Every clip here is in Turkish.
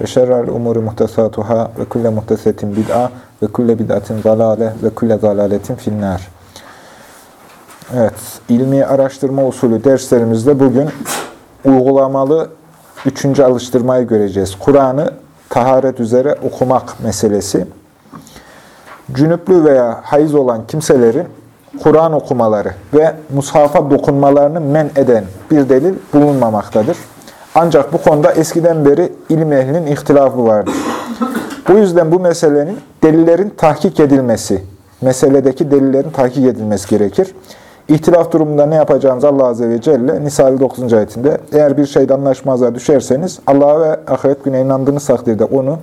ve şerrel umuri muhtesatuhâ ve kulle muhtesetin bid'a ve kulle bid'atin zalâle ve kulle zalâletin finnâr. Evet, ilmi araştırma usulü derslerimizde bugün uygulamalı üçüncü alıştırmayı göreceğiz. Kur'an'ı taharet üzere okumak meselesi. Cünüplü veya hayız olan kimselerin Kur'an okumaları ve mushafa dokunmalarını men eden bir delil bulunmamaktadır. Ancak bu konuda eskiden beri ilim ehlinin ihtilafı vardır. Bu yüzden bu meselenin delillerin tahkik edilmesi, meseledeki delillerin tahkik edilmesi gerekir. İhtilaf durumunda ne yapacağınız Allah Azze ve Celle Nisa 9. ayetinde eğer bir şeyde anlaşmazlığa düşerseniz Allah'a ve ahiret güne inandığınız takdirde onu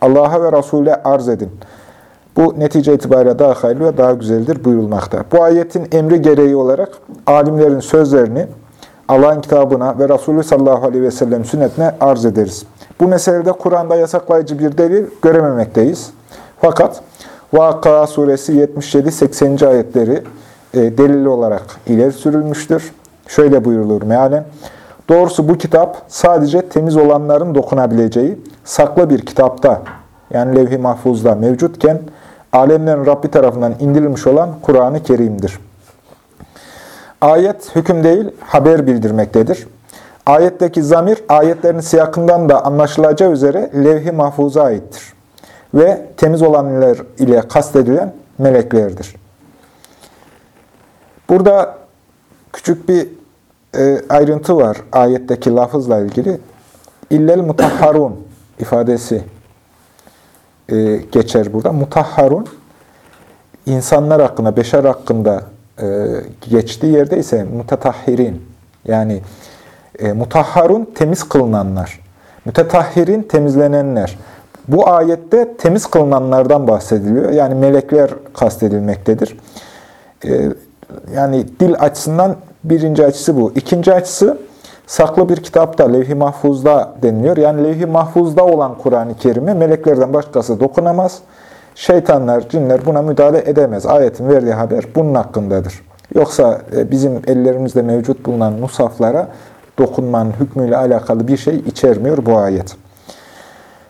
Allah'a ve Resul'e arz edin. Bu netice itibariyle daha hayırlı ve daha güzeldir buyurulmakta. Bu ayetin emri gereği olarak alimlerin sözlerini Allah'ın kitabına ve Resulü sallallahu aleyhi ve sellem sünnetine arz ederiz. Bu meselede Kur'an'da yasaklayıcı bir delil görememekteyiz. Fakat Vakıa suresi 77-80. ayetleri e, delil olarak ileri sürülmüştür. Şöyle buyurulur mealen. Doğrusu bu kitap sadece temiz olanların dokunabileceği saklı bir kitapta yani levh-i mahfuzda mevcutken alemlerin Rabbi tarafından indirilmiş olan Kur'an-ı Kerim'dir. Ayet hüküm değil, haber bildirmektedir. Ayetteki zamir, ayetlerin siyakından da anlaşılacağı üzere levh-i mahfuza aittir. Ve temiz olanlar ile kastedilen meleklerdir. Burada küçük bir e, ayrıntı var ayetteki lafızla ilgili. İllel mutahharun ifadesi e, geçer burada. Mutahharun, insanlar hakkında, beşer hakkında e, geçtiği yerde ise mutatahhirin, yani e, mutahharun temiz kılınanlar, mütetahhirin temizlenenler. Bu ayette temiz kılınanlardan bahsediliyor. Yani melekler kastedilmektedir. E, yani dil açısından birinci açısı bu. İkinci açısı saklı bir kitapta, levh-i mahfuzda deniliyor. Yani levh-i mahfuzda olan Kur'an-ı Kerim'e meleklerden başkası dokunamaz. Şeytanlar, cinler buna müdahale edemez. Ayetin verdiği haber bunun hakkındadır. Yoksa bizim ellerimizde mevcut bulunan musaflara dokunmanın hükmüyle alakalı bir şey içermiyor bu ayet.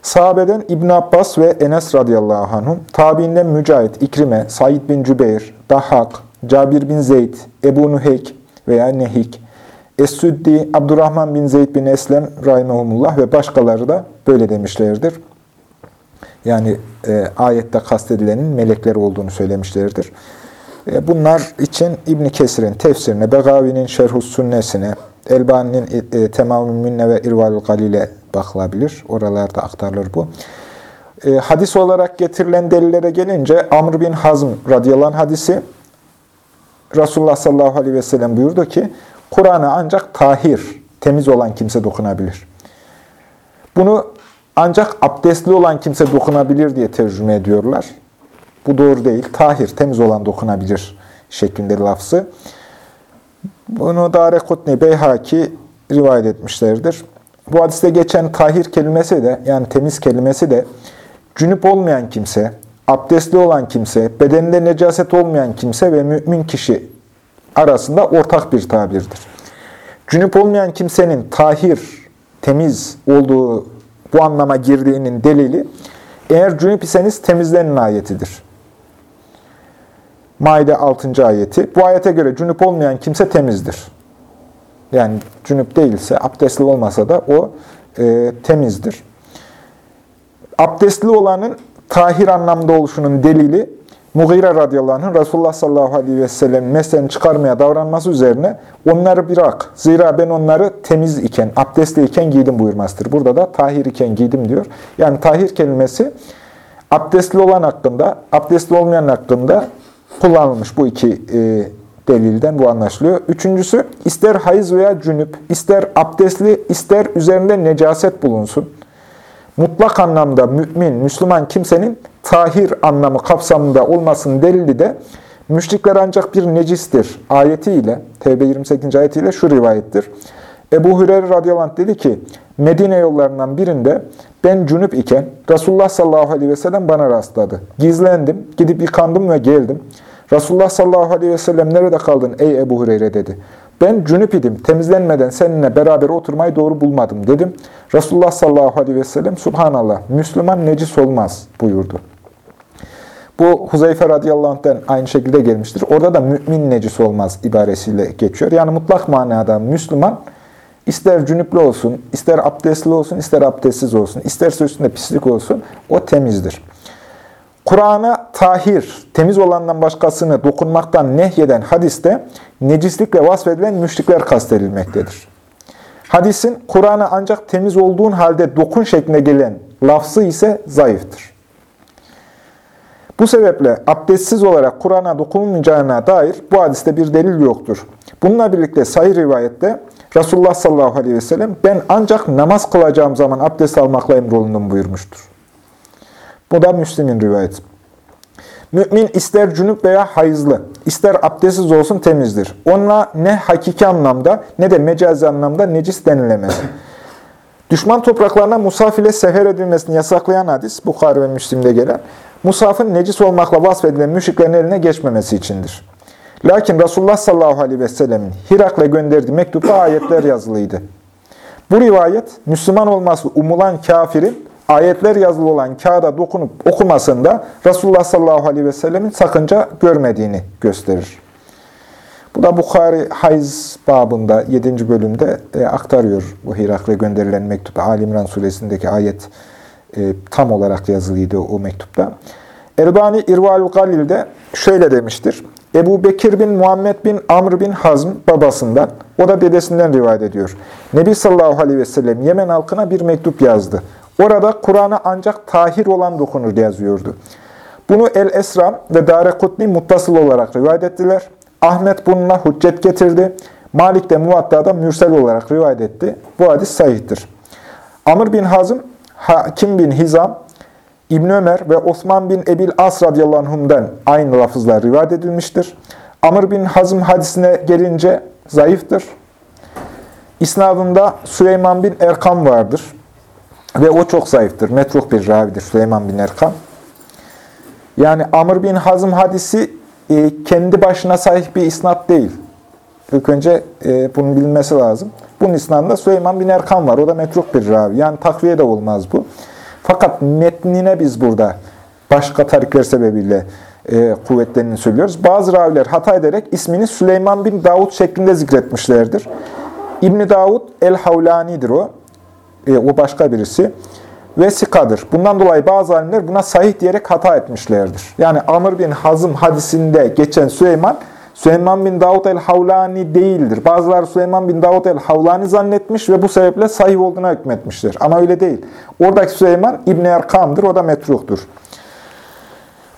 Sahabeden İbn Abbas ve Enes radıyallahu anhum, tabiinden Mücahit, İkrime, Said bin Cübeyr, Dahhak, Cabir bin Zeyd, Ebu Nuheyk veya Nehik, Es-Süddi, Abdurrahman bin Zeyd bin Eslem rahimehumullah ve başkaları da böyle demişlerdir. Yani e, ayette kastedilenin melekler olduğunu söylemişlerdir. E, bunlar için İbn Kesir'in tefsirine, Begavi'nin Şerhus Sünnesine, Elbani'nin e, e Temamül Minne ve İrvalül Galil'e bakılabilir. Oralarda aktarılır bu. E, hadis olarak getirilen delillere gelince Amr bin Hazm radıyallahu hadisi Resulullah sallallahu aleyhi ve sellem buyurdu ki Kur'an'a ancak tahir, temiz olan kimse dokunabilir. Bunu ancak abdestli olan kimse dokunabilir diye tercüme ediyorlar. Bu doğru değil. Tahir, temiz olan dokunabilir şeklinde lafzı. Bunu Darekutni Beyhaki rivayet etmişlerdir. Bu hadiste geçen tahir kelimesi de yani temiz kelimesi de cünüp olmayan kimse, abdestli olan kimse, bedeninde necaset olmayan kimse ve mümin kişi arasında ortak bir tabirdir. Cünüp olmayan kimsenin tahir, temiz olduğu bu anlama girdiğinin delili, eğer cünüp iseniz temizlenin ayetidir. Maide 6. ayeti. Bu ayete göre cünüp olmayan kimse temizdir. Yani cünüp değilse, abdestli olmasa da o e, temizdir. Abdestli olanın tahir anlamda oluşunun delili, Mughire radıyallahu anh'ın Resulullah sallallahu aleyhi ve sellem mesleğini çıkarmaya davranması üzerine onları bırak. Zira ben onları temiz iken, abdestli iken giydim buyurmasıdır. Burada da tahir iken giydim diyor. Yani tahir kelimesi abdestli olan hakkında, abdestli olmayan hakkında kullanılmış bu iki e, delilden bu anlaşılıyor. Üçüncüsü ister hayız veya cünüp, ister abdestli, ister üzerinde necaset bulunsun. mutlak anlamda mümin, Müslüman kimsenin tahir anlamı kapsamında olmasının delili de müşrikler ancak bir necistir ayetiyle, Tevbe 28. ayetiyle şu rivayettir. Ebu Hureyre radıyallahu dedi ki, Medine yollarından birinde ben cünüp iken Resulullah sallallahu aleyhi ve sellem bana rastladı. Gizlendim, gidip yıkandım ve geldim. Resulullah sallallahu aleyhi ve sellem nerede kaldın ey Ebu Hureyre dedi. Ben cünüp idim, temizlenmeden seninle beraber oturmayı doğru bulmadım dedim. Resulullah sallallahu aleyhi ve sellem Subhanallah, Müslüman necis olmaz buyurdu. Bu Huzeyfe radıyallahu anh'ten aynı şekilde gelmiştir. Orada da mümin necis olmaz ibaresiyle geçiyor. Yani mutlak manada Müslüman ister cünüplü olsun, ister abdestli olsun, ister abdestsiz olsun, isterse üstünde pislik olsun, o temizdir. Kur'an'a tahir, temiz olandan başkasını dokunmaktan nehyeden hadiste necislikle vasfedilen müşrikler kastedilmektedir. Hadisin Kur'an'a ancak temiz olduğun halde dokun şeklinde gelen lafzı ise zayıftır. Bu sebeple abdestsiz olarak Kur'an'a dokunulmayacağına dair bu hadiste bir delil yoktur. Bununla birlikte sayı rivayette Resulullah sallallahu aleyhi ve sellem ben ancak namaz kılacağım zaman abdest almakla emrolundum buyurmuştur. Bu da Müslim'in rivayeti. Mümin ister cünüp veya hayızlı, ister abdestsiz olsun temizdir. Ona ne hakiki anlamda ne de mecazi anlamda necis denilemez. Düşman topraklarına musaf ile sefer edilmesini yasaklayan hadis, Bukhari ve Müslim'de gelen, musafın necis olmakla vasfedilen müşriklerin eline geçmemesi içindir. Lakin Resulullah sallallahu aleyhi ve sellemin Hirak'la gönderdiği mektupta ayetler yazılıydı. Bu rivayet, Müslüman olması umulan kafirin ayetler yazılı olan kağıda dokunup okumasında Resulullah sallallahu aleyhi ve sellemin sakınca görmediğini gösterir. Bu da Bukhari Hayz babında 7. bölümde e, aktarıyor bu Hirak'la gönderilen mektup. Ali İmran suresindeki ayet e, tam olarak yazılıydı o mektupta. Erbani İrval-ül Galil'de şöyle demiştir. Ebu Bekir bin Muhammed bin Amr bin Hazm babasından, o da dedesinden rivayet ediyor. Nebi sallallahu aleyhi ve sellem Yemen halkına bir mektup yazdı. Orada Kur'an'a ancak tahir olan dokunur yazıyordu. Bunu El-Esram ve Darekutni muttasıl olarak rivayet ettiler. Ahmet bununla hüccet getirdi. Malik de Muvatta'da mürsel olarak rivayet etti. Bu hadis sahihtir. Amr bin Hazım, Hakim bin Hizam, İbn Ömer ve Osman bin Ebil As radıyallahu aynı lafızlar rivayet edilmiştir. Amr bin Hazım hadisine gelince zayıftır. İsnadında Süleyman bin Erkam vardır. Ve o çok zayıftır. Metruk bir ravidir Süleyman bin Erkam. Yani Amr bin Hazım hadisi e, kendi başına sahih bir isnat değil. İlk önce e, bunun bilinmesi lazım. Bunun isnadında Süleyman bin Erkam var. O da metruk bir ravi. Yani takviye de olmaz bu. Fakat metnine biz burada başka tarikler sebebiyle e, kuvvetlerini söylüyoruz. Bazı raviler hata ederek ismini Süleyman bin Davud şeklinde zikretmişlerdir. İbni Davud el-Havlani'dir o. E, o başka birisi. Ve sikadır. Bundan dolayı bazı alimler buna sahih diyerek hata etmişlerdir. Yani Amr bin Hazım hadisinde geçen Süleyman, Süleyman bin Davud el-Havlani değildir. Bazıları Süleyman bin Davud el-Havlani zannetmiş ve bu sebeple sahih olduğuna hükmetmiştir. Ama öyle değil. Oradaki Süleyman İbni Erkam'dır, o da metruhtur.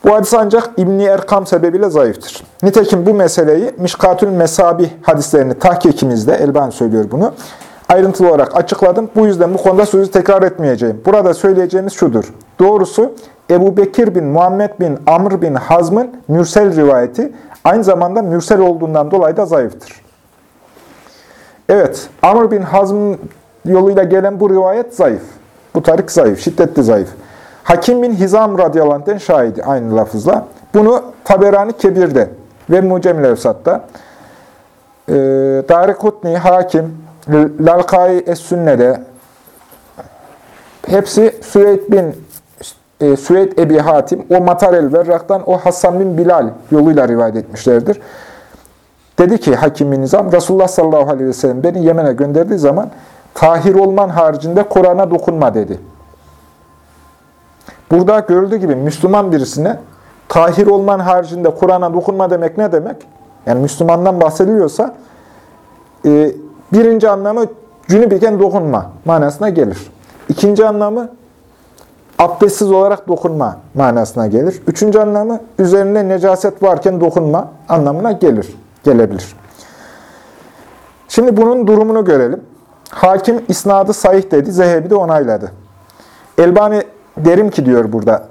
Bu hadis ancak İbni Erkam sebebiyle zayıftır. Nitekim bu meseleyi Mişkatül Mesabih hadislerini tahkikimizde, Elban söylüyor bunu, ayrıntılı olarak açıkladım. Bu yüzden bu konuda sözü tekrar etmeyeceğim. Burada söyleyeceğimiz şudur. Doğrusu Ebu Bekir bin Muhammed bin Amr bin Hazm'ın mürsel rivayeti aynı zamanda mürsel olduğundan dolayı da zayıftır. Evet, Amr bin Hazm yoluyla gelen bu rivayet zayıf. Bu tarik zayıf, şiddetli zayıf. Hakim bin Hizam radıyallahu şahidi aynı lafızla. Bunu Taberani Kebir'de ve Mucemil Evsat'ta, e, Darikutni, Hakim, Lalkai Es-Sünne'de hepsi Süveyd bin e, Süveyd Ebi Hatim, o Matar el-Verrak'tan o Hasan bin Bilal yoluyla rivayet etmişlerdir. Dedi ki Hakim bin Nizam, Resulullah sallallahu aleyhi ve sellem beni Yemen'e gönderdiği zaman tahir olman haricinde Kur'an'a dokunma dedi. Burada görüldüğü gibi Müslüman birisine tahir olman haricinde Kur'an'a dokunma demek ne demek? Yani Müslümandan bahsediliyorsa e, birinci anlamı cünüp iken dokunma manasına gelir. İkinci anlamı abdestsiz olarak dokunma manasına gelir. Üçüncü anlamı üzerinde necaset varken dokunma anlamına gelir, gelebilir. Şimdi bunun durumunu görelim. Hakim isnadı sahih dedi, Zehebi de onayladı. Elbani derim ki diyor burada,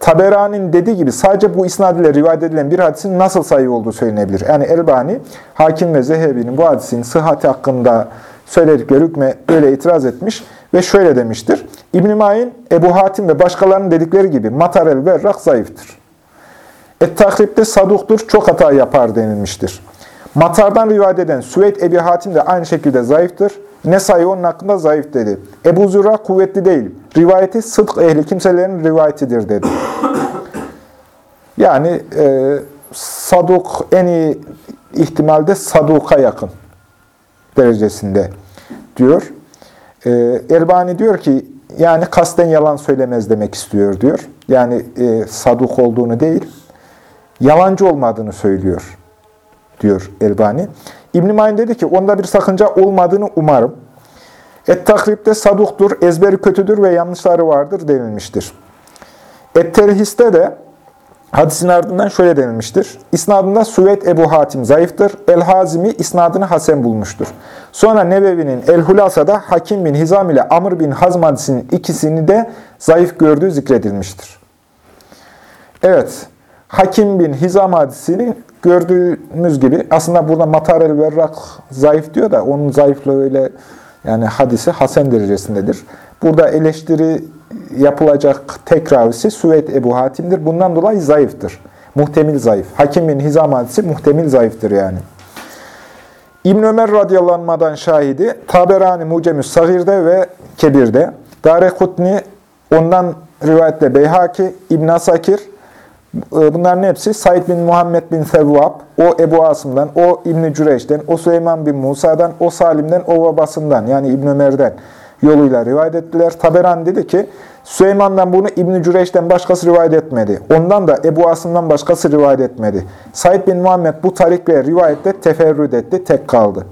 Taberani'nin dediği gibi sadece bu isnad ile rivayet edilen bir hadisin nasıl sayı olduğu söylenebilir. Yani Elbani, Hakim ve Zehebi'nin bu hadisin sıhhati hakkında söyledikleri hükme böyle itiraz etmiş ve şöyle demiştir. İbn-i Mayin, Ebu Hatim ve başkalarının dedikleri gibi Matarel ve Rak zayıftır. Et-Takrib'de saduktur, çok hata yapar denilmiştir. Matar'dan rivayet eden Süveyd Ebi Hatim de aynı şekilde zayıftır. Nesai onun hakkında zayıf dedi. Ebu Züra kuvvetli değil. Rivayeti sıdk ehli kimselerin rivayetidir dedi. Yani e, saduk en iyi ihtimalde saduka yakın derecesinde diyor. E, Elbani diyor ki yani kasten yalan söylemez demek istiyor diyor. Yani e, saduk olduğunu değil, yalancı olmadığını söylüyor diyor Elbani. İbn-i dedi ki onda bir sakınca olmadığını umarım. Et-Takrib'de saduktur, ezberi kötüdür ve yanlışları vardır denilmiştir. Et-Terhis'te de hadisin ardından şöyle denilmiştir. İsnadında Süveyd Ebu Hatim zayıftır. El-Hazimi isnadını hasen bulmuştur. Sonra Nebevi'nin El-Hulasa'da Hakim bin Hizam ile Amr bin Hazm hadisinin ikisini de zayıf gördüğü zikredilmiştir. Evet, Hakim bin Hizam hadisinin gördüğümüz gibi aslında burada Matar el-Verrak zayıf diyor da onun zayıflığı öyle yani hadisi hasen derecesindedir. Burada eleştiri yapılacak tek ravisi Süveyd Ebu Hatim'dir. Bundan dolayı zayıftır. Muhtemil zayıf. Hakim bin Hizam hadisi muhtemil zayıftır yani. İbn Ömer radıyallahu şahidi Taberani Mucemü Sagir'de ve Kebir'de. Darekutni ondan rivayetle Beyhaki, İbn Asakir, ee, bunların hepsi Said bin Muhammed bin Sevvab, o Ebu Asım'dan, o İbn-i Cüreyş'ten, o Süleyman bin Musa'dan, o Salim'den, o babasından yani İbn Ömer'den yoluyla rivayet ettiler. Taberan dedi ki, Süleyman'dan bunu İbn-i Cüreyş'ten başkası rivayet etmedi. Ondan da Ebu Asım'dan başkası rivayet etmedi. Said bin Muhammed bu tarikle rivayette teferrüt etti, tek kaldı.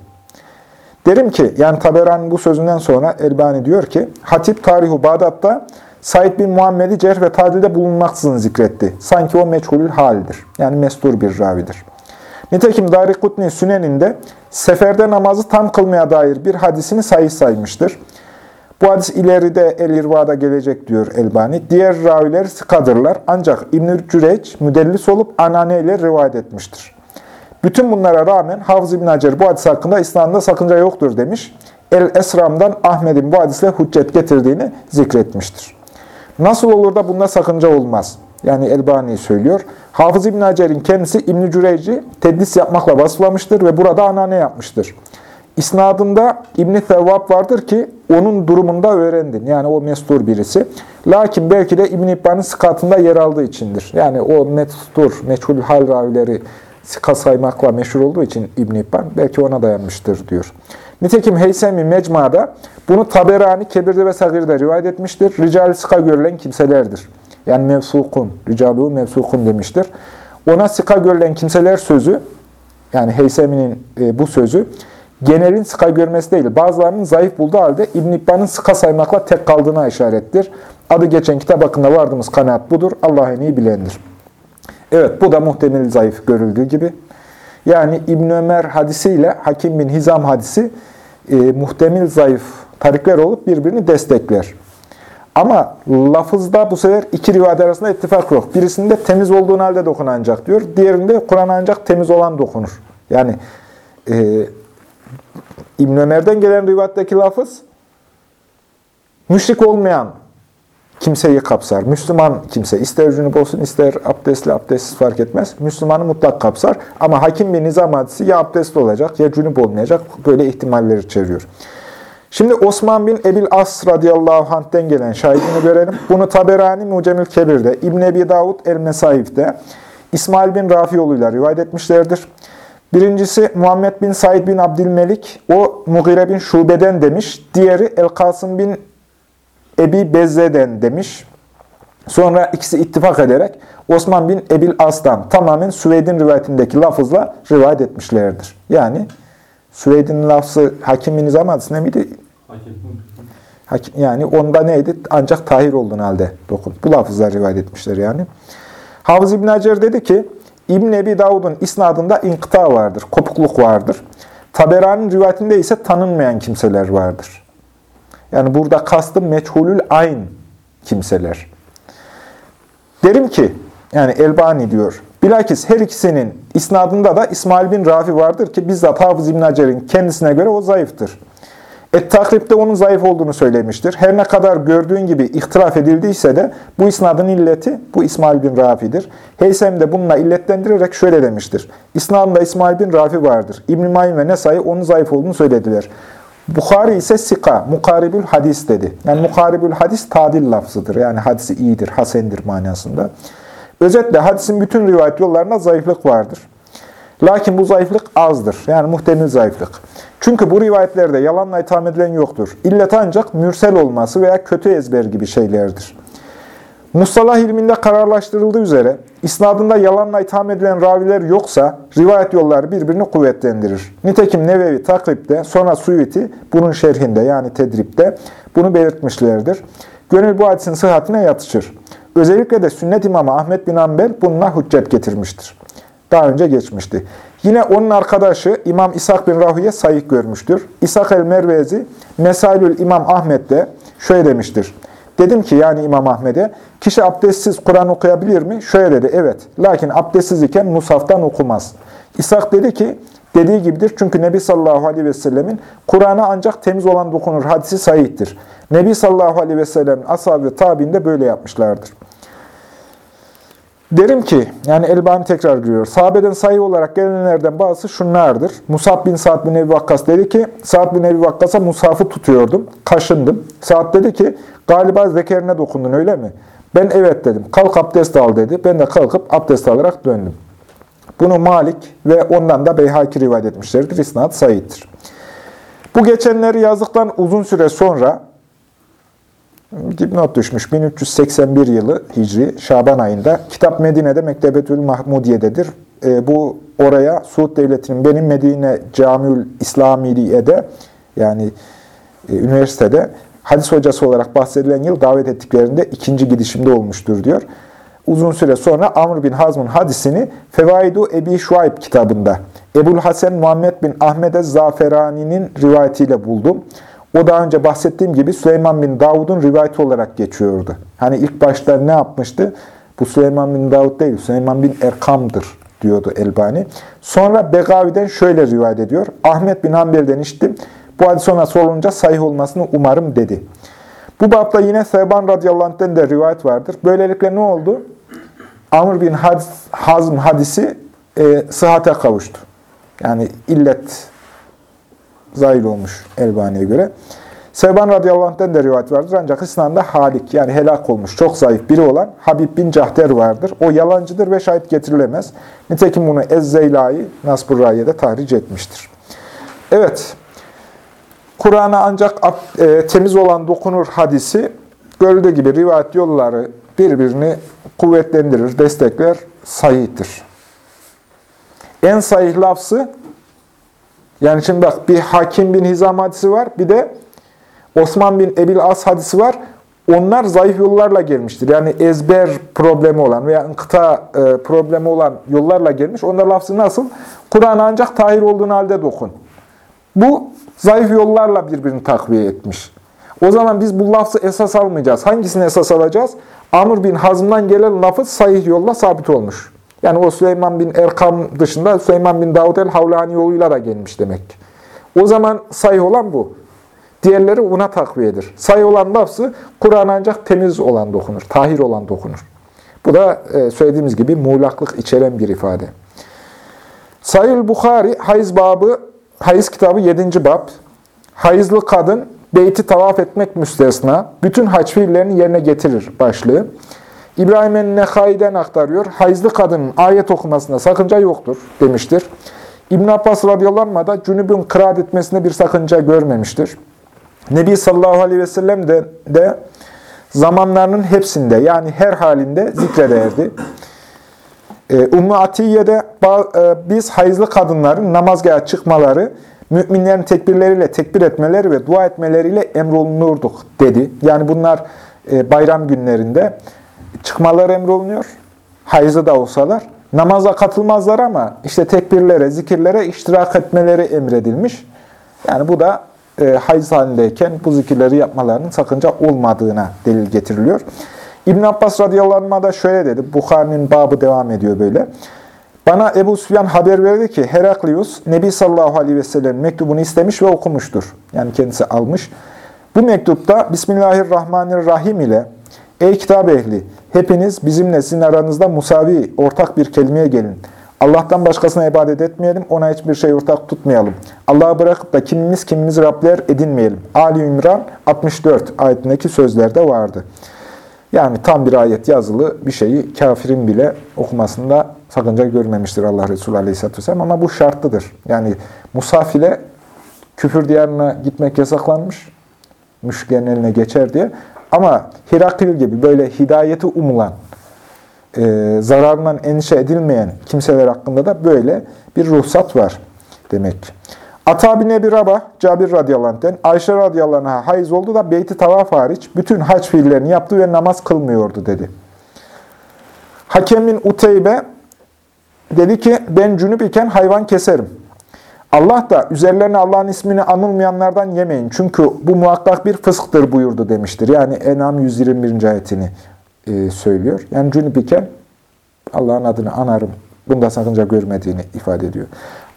Derim ki, yani Taberan bu sözünden sonra Elbani diyor ki, Hatip Tarihu Bağdat'ta Said bin Muhammed'i cerh ve tadilde bulunmaksızın zikretti. Sanki o meçhulül halidir. Yani mestur bir ravidir. Nitekim Darikutni Sünen'inde seferde namazı tam kılmaya dair bir hadisini sayı saymıştır. Bu hadis ileride El-İrva'da gelecek diyor Elbani. Diğer raviler sıkadırlar. Ancak İbn-i Cüreç müdellis olup anane ile rivayet etmiştir. Bütün bunlara rağmen Hafız İbn Hacer bu hadis hakkında İslam'da sakınca yoktur demiş. El-Esram'dan Ahmet'in bu hadisle hüccet getirdiğini zikretmiştir. Nasıl olur da bunda sakınca olmaz? Yani Elbani söylüyor. Hafız İbn Hacer'in kendisi İbn Cüreyci tedlis yapmakla vasıflamıştır ve burada anane yapmıştır. İsnadında İbn Sevvab vardır ki onun durumunda öğrendin. Yani o mestur birisi. Lakin belki de İbn İbban'ın sıkatında yer aldığı içindir. Yani o mestur, meçhul hal ravileri sıka saymakla meşhur olduğu için İbn İbban belki ona dayanmıştır diyor. Nitekim Heysemi Mecmua'da bunu Taberani, Kebir'de ve Sagir'de rivayet etmiştir. Rical sıka görülen kimselerdir. Yani mevsukun, ricalu mevsukun demiştir. Ona sıka görülen kimseler sözü, yani Heysemi'nin e, bu sözü, genelin sıka görmesi değil. Bazılarının zayıf bulduğu halde İbn İbban'ın sıka saymakla tek kaldığına işarettir. Adı geçen kitap hakkında vardığımız kanaat budur. Allah en iyi bilendir. Evet, bu da muhtemel zayıf görüldüğü gibi. Yani İbn Ömer hadisiyle Hakim bin Hizam hadisi e, muhtemel zayıf tarikler olup birbirini destekler. Ama lafızda bu sefer iki rivayet arasında ittifak yok. Birisinde temiz olduğun halde dokunacak diyor. Diğerinde Kur'an ancak temiz olan dokunur. Yani e, İbn Ömer'den gelen rivayetteki lafız müşrik olmayan kimseyi kapsar. Müslüman kimse ister cünüp olsun ister abdestli abdestsiz fark etmez. Müslümanı mutlak kapsar. Ama hakim bir nizam hadisi ya abdestli olacak ya cünüp olmayacak. Böyle ihtimalleri içeriyor. Şimdi Osman bin Ebil As radıyallahu anh'ten gelen şahidini görelim. Bunu Taberani Mucemül Kebir'de, İbn Ebi Davud el-Mesaif'te, İsmail bin Rafi yoluyla rivayet etmişlerdir. Birincisi Muhammed bin Said bin Abdülmelik, o Mughire bin Şube'den demiş. Diğeri El-Kasım bin Ebi Bezze'den demiş. Sonra ikisi ittifak ederek Osman bin Ebil As'tan tamamen Süveyd'in rivayetindeki lafızla rivayet etmişlerdir. Yani Süveyd'in lafzı hakim bin Nizam hadisinde miydi? Hakim, yani onda neydi? Ancak tahir olduğun halde dokun. Bu lafızla rivayet etmişler yani. Hafız İbn Hacer dedi ki, İbn Ebi Davud'un isnadında inkıta vardır, kopukluk vardır. Taberani'nin rivayetinde ise tanınmayan kimseler vardır. Yani burada kastım meçhulül ayn kimseler. Derim ki, yani Elbani diyor, bilakis her ikisinin isnadında da İsmail bin Rafi vardır ki bizzat Hafız İbn Hacer'in kendisine göre o zayıftır. Et-Takrib'de onun zayıf olduğunu söylemiştir. Her ne kadar gördüğün gibi ihtilaf edildiyse de bu isnadın illeti bu İsmail bin Rafi'dir. Heysem de bununla illetlendirerek şöyle demiştir. İsnadında İsmail bin Rafi vardır. İbn-i Maym ve Nesai onun zayıf olduğunu söylediler. Bukhari ise sika, mukaribül hadis dedi. Yani mukaribül hadis tadil lafzıdır. Yani hadisi iyidir, hasendir manasında. Özetle hadisin bütün rivayet yollarında zayıflık vardır. Lakin bu zayıflık azdır. Yani muhtemel zayıflık. Çünkü bu rivayetlerde yalanla itham edilen yoktur. İllet ancak mürsel olması veya kötü ezber gibi şeylerdir. Mustalah ilminde kararlaştırıldığı üzere, isnadında yalanla itham edilen raviler yoksa, rivayet yolları birbirini kuvvetlendirir. Nitekim Nevevi takripte, sonra Suyuti bunun şerhinde yani tedripte bunu belirtmişlerdir. Gönül bu hadisin sıhhatine yatışır. Özellikle de sünnet imamı Ahmet bin Ambel bununla hüccet getirmiştir. Daha önce geçmişti. Yine onun arkadaşı İmam İshak bin Rahuye sayık görmüştür. İshak el-Mervezi, Mesailül İmam Ahmet'te şöyle demiştir. Dedim ki yani İmam Ahmet'e, kişi abdestsiz Kur'an okuyabilir mi? Şöyle dedi, evet. Lakin abdestsiz iken musaftan okumaz. İshak dedi ki, dediği gibidir. Çünkü Nebi sallallahu aleyhi ve sellemin Kur'an'a ancak temiz olan dokunur hadisi sahihtir. Nebi sallallahu aleyhi ve sellemin ashab ve tabiinde böyle yapmışlardır. Derim ki, yani Elbani tekrar giriyor. Sahabeden sayı olarak gelenlerden bazısı şunlardır. Musab bin Sa'd bin Ebi Vakkas dedi ki, Sa'd bin Ebi Vakkas'a musafı tutuyordum, kaşındım. Sa'd dedi ki, galiba zekerine dokundun öyle mi? Ben evet dedim. Kalk abdest al dedi. Ben de kalkıp abdest alarak döndüm. Bunu Malik ve ondan da Beyhaki rivayet etmişlerdir. İsnat sayittir. Bu geçenleri yazdıktan uzun süre sonra dipnot düşmüş. 1381 yılı Hicri Şaban ayında. Kitap Medine'de Mektebetül Mahmudiye'dedir. E, bu oraya Suud Devleti'nin benim Medine Camiül İslamiye'de yani e, üniversitede hadis hocası olarak bahsedilen yıl davet ettiklerinde ikinci gidişimde olmuştur diyor. Uzun süre sonra Amr bin Hazm'ın hadisini Fevaidu Ebi Şuayb kitabında Ebul Hasan Muhammed bin Ahmed Zaferani'nin rivayetiyle buldum. O daha önce bahsettiğim gibi Süleyman bin Davud'un rivayeti olarak geçiyordu. Hani ilk başta ne yapmıştı? Bu Süleyman bin Davud değil, Süleyman bin Erkam'dır diyordu Elbani. Sonra Begavi'den şöyle rivayet ediyor. Ahmet bin Hanbel'den işittim. Bu hadis ona sorulunca sahih olmasını umarım dedi. Bu babda yine Sevban radıyallahu anh'ten de rivayet vardır. Böylelikle ne oldu? Amr bin Hazm hadisi e, sıhhate kavuştu. Yani illet zahil olmuş Elbani'ye göre. Sevban radıyallahu anh'den de rivayet vardır. Ancak İslam'da halik yani helak olmuş, çok zayıf biri olan Habib bin Cahder vardır. O yalancıdır ve şahit getirilemez. Nitekim bunu Ez-Zeylai Nasburra'ya da tahric etmiştir. Evet, Kur'an'a ancak e, temiz olan dokunur hadisi görüldüğü gibi rivayet yolları birbirini kuvvetlendirir, destekler, sahihtir. En sahih lafzı yani şimdi bak bir Hakim bin Hizam hadisi var, bir de Osman bin Ebil As hadisi var. Onlar zayıf yollarla gelmiştir. Yani ezber problemi olan veya kıta e, problemi olan yollarla gelmiş. Onda lafzı nasıl? Kur'an ancak tahir olduğun halde dokun. Bu zayıf yollarla birbirini takviye etmiş. O zaman biz bu lafzı esas almayacağız. Hangisini esas alacağız? Amr bin Hazm'dan gelen lafı sahih yolla sabit olmuş. Yani o Süleyman bin Erkam dışında Süleyman bin Davud el-Havlani yoluyla da gelmiş demek. O zaman sayı olan bu. Diğerleri buna takviyedir. Sayı olan lafzı Kur'an ancak temiz olan dokunur, tahir olan dokunur. Bu da e, söylediğimiz gibi muğlaklık içeren bir ifade. Sayül Bukhari, hayız babı, hayız kitabı 7. bab. Hayızlı kadın beyti tavaf etmek müstesna, bütün hac fiillerini yerine getirir başlığı. İbrahim el-Nekhai'den aktarıyor. Hayızlı kadının ayet okumasında sakınca yoktur demiştir. İbn Abbas radıyallahu da cünübün kıraat etmesinde bir sakınca görmemiştir. Nebi sallallahu aleyhi ve sellem de, de zamanlarının hepsinde yani her halinde zikrederdi. Ee, Ummu Atiye'de e, biz hayızlı kadınların namazgaha çıkmaları, müminlerin tekbirleriyle tekbir etmeleri ve dua etmeleriyle emrolunurduk dedi. Yani bunlar e, bayram günlerinde çıkmaları emrolunuyor. Hayızı da olsalar. Namaza katılmazlar ama işte tekbirlere, zikirlere iştirak etmeleri emredilmiş. Yani bu da e, hayız halindeyken bu zikirleri yapmalarının sakınca olmadığına delil getiriliyor. İbn Abbas radıyallahu da şöyle dedi. Bukhari'nin babı devam ediyor böyle. Bana Ebu Süfyan haber verdi ki Heraklius Nebi sallallahu aleyhi ve sellem mektubunu istemiş ve okumuştur. Yani kendisi almış. Bu mektupta Bismillahirrahmanirrahim ile Ey kitap ehli! Hepiniz bizimle sizin aranızda musavi, ortak bir kelimeye gelin. Allah'tan başkasına ibadet etmeyelim, ona hiçbir şey ortak tutmayalım. Allah'a bırakıp da kimimiz kimimizi Rabler edinmeyelim. Ali İmran 64 ayetindeki sözlerde vardı. Yani tam bir ayet yazılı bir şeyi kafirin bile okumasında sakınca görmemiştir Allah Resulü Aleyhisselatü Vesselam. Ama bu şartlıdır. Yani Musaf ile küfür diyarına gitmek yasaklanmış. Müşriklerin eline geçer diye. Ama Hirakil gibi böyle hidayeti umulan, e, zararından endişe edilmeyen kimseler hakkında da böyle bir ruhsat var demek. Ata bin Ebi Rabah, Cabir radıyallahu Ayşe radıyallahu hayız oldu da beyti tavaf hariç bütün hac fiillerini yaptı ve namaz kılmıyordu dedi. Hakemin Uteybe dedi ki ben cünüp iken hayvan keserim. Allah da üzerlerine Allah'ın ismini anılmayanlardan yemeyin. Çünkü bu muhakkak bir fısktır buyurdu demiştir. Yani Enam 121. ayetini e, söylüyor. Yani cünüp iken Allah'ın adını anarım. Bunda sakınca görmediğini ifade ediyor.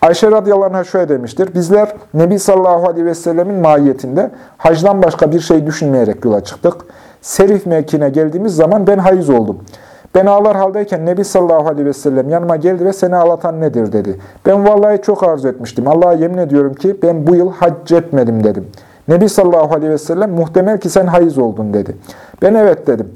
Ayşe radıyallahu anh'a şöyle demiştir. Bizler Nebi sallallahu aleyhi ve sellemin mahiyetinde hacdan başka bir şey düşünmeyerek yola çıktık. Serif mevkine geldiğimiz zaman ben hayız oldum. Ben ağlar haldeyken Nebi sallallahu aleyhi ve sellem yanıma geldi ve seni ağlatan nedir dedi. Ben vallahi çok arzu etmiştim. Allah'a yemin ediyorum ki ben bu yıl hac etmedim dedim. Nebi sallallahu aleyhi ve sellem muhtemel ki sen hayız oldun dedi. Ben evet dedim.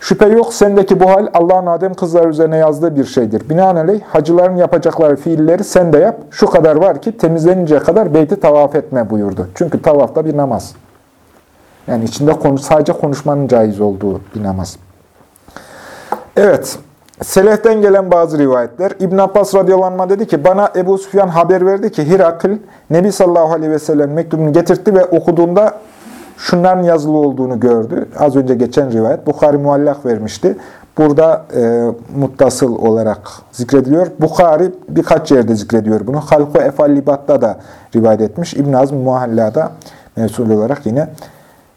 Şüphe yok sendeki bu hal Allah'ın Adem kızlar üzerine yazdığı bir şeydir. Binaenaleyh hacıların yapacakları fiilleri sen de yap. Şu kadar var ki temizleninceye kadar beyti tavaf etme buyurdu. Çünkü tavafta bir namaz. Yani içinde konu, sadece konuşmanın caiz olduğu bir namaz. Evet. Seleften gelen bazı rivayetler. İbn Abbas radıyallahu dedi ki, bana Ebu Süfyan haber verdi ki Hirakl, Nebi sallallahu aleyhi ve sellem mektubunu getirtti ve okuduğunda şunların yazılı olduğunu gördü. Az önce geçen rivayet. Bukhari muallak vermişti. Burada e, muttasıl olarak zikrediliyor. Bukhari birkaç yerde zikrediyor bunu. Halku Efallibat'ta da rivayet etmiş. İbn Azm Muhalla'da mevsul olarak yine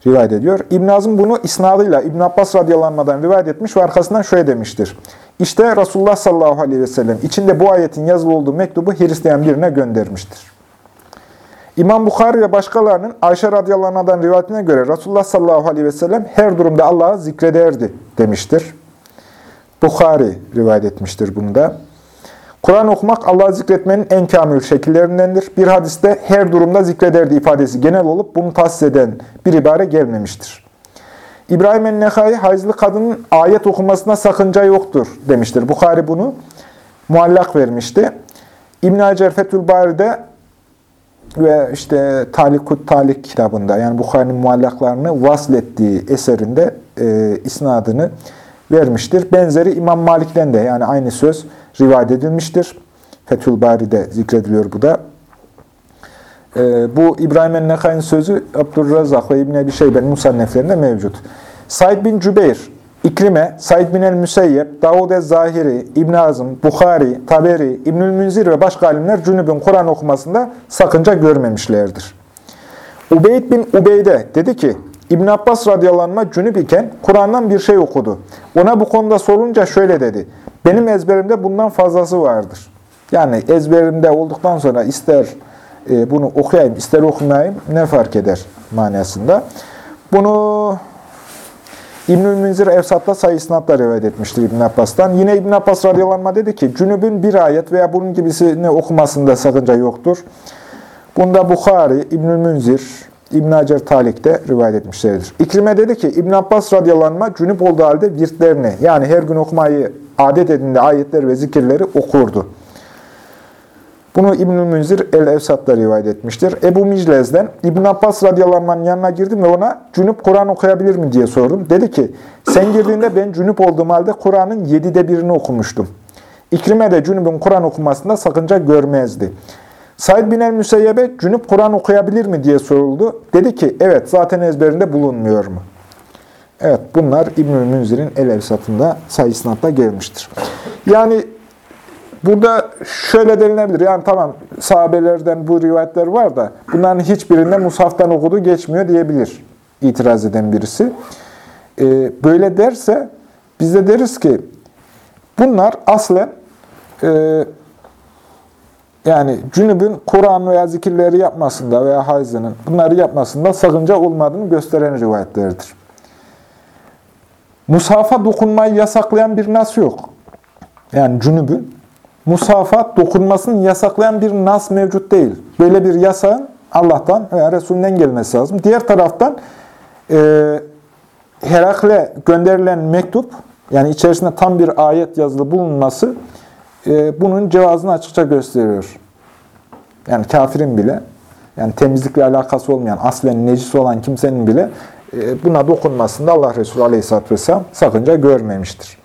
rivayet ediyor. İbn Azm bunu isnadıyla İbn Abbas radıyallahu rivayet etmiş ve arkasından şöyle demiştir. İşte Resulullah sallallahu aleyhi ve sellem içinde bu ayetin yazılı olduğu mektubu Hristiyan birine göndermiştir. İmam Bukhari ve başkalarının Ayşe radıyallahu rivayetine göre Resulullah sallallahu aleyhi ve sellem her durumda Allah'ı zikrederdi demiştir. Bukhari rivayet etmiştir bunda. Kur'an okumak Allah'ı zikretmenin en kamil şekillerindendir. Bir hadiste her durumda zikrederdi ifadesi genel olup bunu tahsis eden bir ibare gelmemiştir. İbrahim el-Nekai hayızlı kadının ayet okumasına sakınca yoktur demiştir. Bukhari bunu muallak vermişti. İbn-i Hacer Fethül ve işte Talikut Talik kitabında yani Bukhari'nin muallaklarını vaslettiği eserinde e, isnadını vermiştir. Benzeri İmam Malik'ten de yani aynı söz rivayet edilmiştir. Fethül Bari'de zikrediliyor bu da. E, bu İbrahim el-Nekay'ın sözü Abdurrazak ve İbn-i Ebi Şeyben Musanneflerinde mevcut. Said bin Cübeyr İkrime, Said bin el-Müseyyep, Davud el-Zahiri, İbn Azım, Bukhari, Taberi, İbnül Münzir ve başka alimler Cünüb'ün Kur'an okumasında sakınca görmemişlerdir. Ubeyd bin Ubeyde dedi ki, İbn Abbas radıyallahu cünüp iken Kur'an'dan bir şey okudu. Ona bu konuda sorunca şöyle dedi. Benim ezberimde bundan fazlası vardır. Yani ezberimde olduktan sonra ister e, bunu okuyayım, ister okumayayım ne fark eder manasında. Bunu İbnül Münzir Efsat'ta sayı isnatla rivayet etmiştir İbn Abbas'tan. Yine İbn Abbas radıyallahu dedi ki, Cünüb'ün bir ayet veya bunun gibisini okumasında sakınca yoktur. Bunda Bukhari, İbnül Münzir, İbn Hacer Talik'te rivayet etmişlerdir. İkrime dedi ki, İbn Abbas radıyallahu anh, cünüp olduğu halde virtlerini, yani her gün okumayı adet edinde ayetler ve zikirleri okurdu. Bunu İbn-i Münzir el-Evsat'ta rivayet etmiştir. Ebu Miclez'den İbn Abbas radıyallahu anh'ın yanına girdim ve ona cünüp Kur'an okuyabilir mi diye sordum. Dedi ki sen girdiğinde ben cünüp olduğum halde Kur'an'ın yedide birini okumuştum. İkrime de cünübün Kur'an okumasında sakınca görmezdi. Said bin el-Müseyyebe cünüp Kur'an okuyabilir mi diye soruldu. Dedi ki evet zaten ezberinde bulunmuyor mu? Evet bunlar İbn-i Münzir'in el-Evsat'ında sayısınatta gelmiştir. Yani burada şöyle denilebilir. Yani tamam sahabelerden bu rivayetler var da bunların hiçbirinde Musaf'tan okuduğu geçmiyor diyebilir itiraz eden birisi. Ee, böyle derse biz de deriz ki bunlar aslen e, yani cünübün Kur'an veya zikirleri yapmasında veya hayzının bunları yapmasında sakınca olmadığını gösteren rivayetlerdir. Musafa dokunmayı yasaklayan bir nas yok. Yani cünübün musafa dokunmasını yasaklayan bir nas mevcut değil. Böyle bir yasağın Allah'tan veya Resulünden gelmesi lazım. Diğer taraftan e, Herakle gönderilen mektup, yani içerisinde tam bir ayet yazılı bulunması e, bunun cevazını açıkça gösteriyor. Yani kafirin bile, yani temizlikle alakası olmayan, aslen necis olan kimsenin bile e, buna dokunmasında Allah Resulü Aleyhisselatü Vesselam sakınca görmemiştir.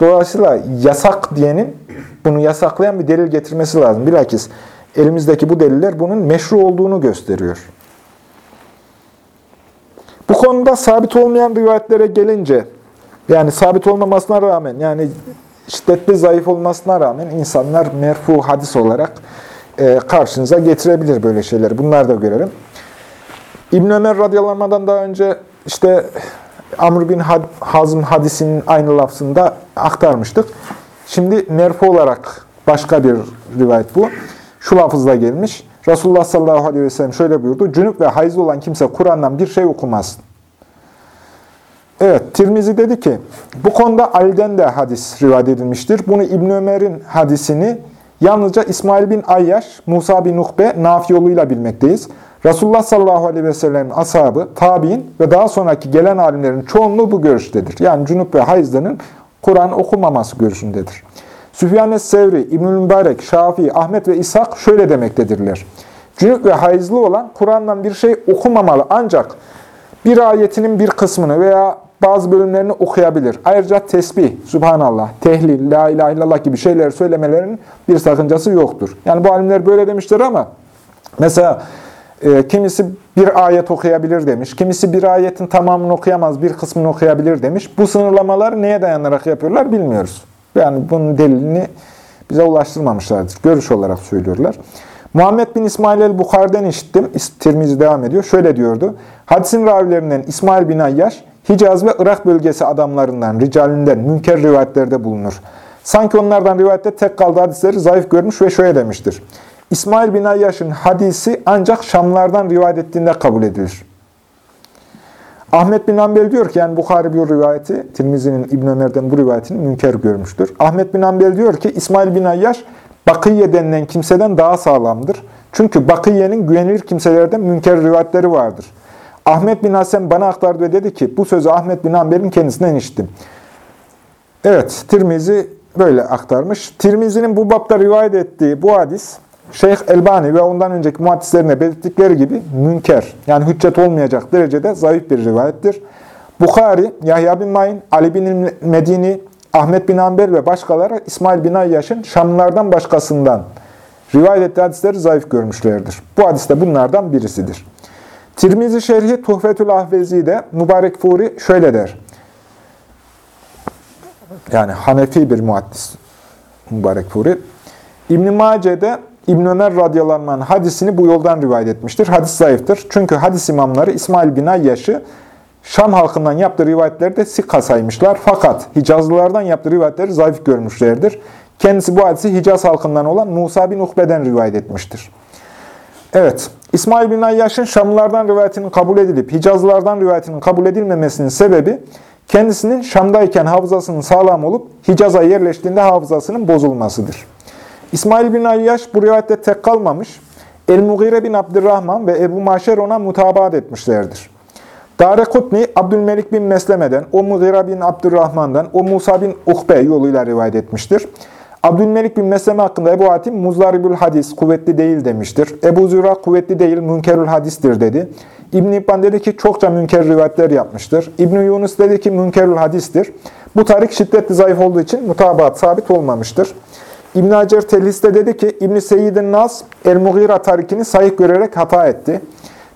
Dolayısıyla yasak diyenin bunu yasaklayan bir delil getirmesi lazım. Bilakis elimizdeki bu deliller bunun meşru olduğunu gösteriyor. Bu konuda sabit olmayan rivayetlere gelince, yani sabit olmamasına rağmen, yani şiddetli zayıf olmasına rağmen insanlar merfu hadis olarak e, karşınıza getirebilir böyle şeyleri. Bunları da görelim. İbn Ömer radıyallahu daha önce işte Amr bin Hazm hadisinin aynı lafzında aktarmıştık. Şimdi merfu olarak başka bir rivayet bu. Şu lafızla gelmiş. Resulullah sallallahu aleyhi ve sellem şöyle buyurdu. Cünüp ve hayız olan kimse Kur'an'dan bir şey okumaz. Evet, Tirmizi dedi ki, bu konuda Ali'den de hadis rivayet edilmiştir. Bunu İbn Ömer'in hadisini yalnızca İsmail bin Ayyaş, Musa bin Nuhbe, Nafi yoluyla bilmekteyiz. Resulullah sallallahu aleyhi ve sellem'in ashabı, tabi'in ve daha sonraki gelen alimlerin çoğunluğu bu görüştedir. Yani cünüp ve hayızlının Kur'an okumaması görüşündedir. Süfyan-ı Sevri, İbnül Mübarek, Şafii, Ahmet ve İshak şöyle demektedirler. Cünüp ve hayızlı olan Kur'an'dan bir şey okumamalı ancak bir ayetinin bir kısmını veya bazı bölümlerini okuyabilir. Ayrıca tesbih, subhanallah, tehlil, la ilahe illallah gibi şeyler söylemelerinin bir sakıncası yoktur. Yani bu alimler böyle demişler ama mesela e, kimisi bir ayet okuyabilir demiş, kimisi bir ayetin tamamını okuyamaz, bir kısmını okuyabilir demiş. Bu sınırlamaları neye dayanarak yapıyorlar bilmiyoruz. Yani bunun delilini bize ulaştırmamışlardır. Görüş olarak söylüyorlar. Muhammed bin İsmail el-Bukhari'den işittim. Tirmizi devam ediyor. Şöyle diyordu. Hadisin ravilerinden İsmail bin Ayyaş, Hicaz ve Irak bölgesi adamlarından, ricalinden, münker rivayetlerde bulunur. Sanki onlardan rivayette tek kaldığı hadisleri zayıf görmüş ve şöyle demiştir. İsmail bin Ayyaş'ın hadisi ancak Şamlardan rivayet ettiğinde kabul edilir. Ahmet bin Ambel diyor ki, yani Bukhari bir rivayeti, Tirmizi'nin İbn Ömer'den bu rivayetini münker görmüştür. Ahmet bin Ambel diyor ki, İsmail bin Ayyaş, Bakiye denilen kimseden daha sağlamdır. Çünkü Bakiye'nin güvenilir kimselerden münker rivayetleri vardır. Ahmet bin Hasan bana aktardı ve dedi ki, bu sözü Ahmet bin Ambel'in kendisinden işittim. Evet, Tirmizi böyle aktarmış. Tirmizi'nin bu bapta rivayet ettiği bu hadis, Şeyh Elbani ve ondan önceki muhaddislerine belirttikleri gibi münker, yani hüccet olmayacak derecede zayıf bir rivayettir. Bukhari, Yahya bin Mayin, Ali bin Medini, Ahmet bin Amber ve başkaları İsmail bin Ayyaş'ın Şamlılardan başkasından rivayet ettiği hadisleri zayıf görmüşlerdir. Bu hadis de bunlardan birisidir. Tirmizi Şerhi Tuhfetül Ahvezi'de Mübarek Furi şöyle der. Yani Hanefi bir muhaddis Mübarek Furi. İbn-i Mace'de İbn Ömer radıyallahu hadisini bu yoldan rivayet etmiştir. Hadis zayıftır. Çünkü hadis imamları İsmail bin Ayyaş'ı Şam halkından yaptığı rivayetleri de sikka saymışlar. Fakat Hicazlılardan yaptığı rivayetleri zayıf görmüşlerdir. Kendisi bu hadisi Hicaz halkından olan Musa bin Ukbe'den rivayet etmiştir. Evet, İsmail bin Ayyaş'ın Şamlılardan rivayetinin kabul edilip Hicazlılardan rivayetinin kabul edilmemesinin sebebi kendisinin Şam'dayken hafızasının sağlam olup Hicaz'a yerleştiğinde hafızasının bozulmasıdır. İsmail bin Ayyaş bu rivayette tek kalmamış, El-Mughire bin Abdurrahman ve Ebu Maşer ona mutabaat etmişlerdir. Dare Kutni, Abdülmelik bin Mesleme'den, o Mughira bin Abdurrahman'dan, o Musa bin Ukbe yoluyla rivayet etmiştir. Abdülmelik bin Mesleme hakkında Ebu Hatim, Muzlaribül hadis, kuvvetli değil demiştir. Ebu Züra, kuvvetli değil, münkerül hadistir dedi. İbn-i İbban dedi ki, çokça münker rivayetler yapmıştır. ibn Yunus dedi ki, münkerül hadistir. Bu tarik şiddetli zayıf olduğu için mutabat sabit olmamıştır. İbn Hacer Telhis'te dedi ki, İbn-i Seyyid-i Nas, El-Mughira tarikini sayık görerek hata etti.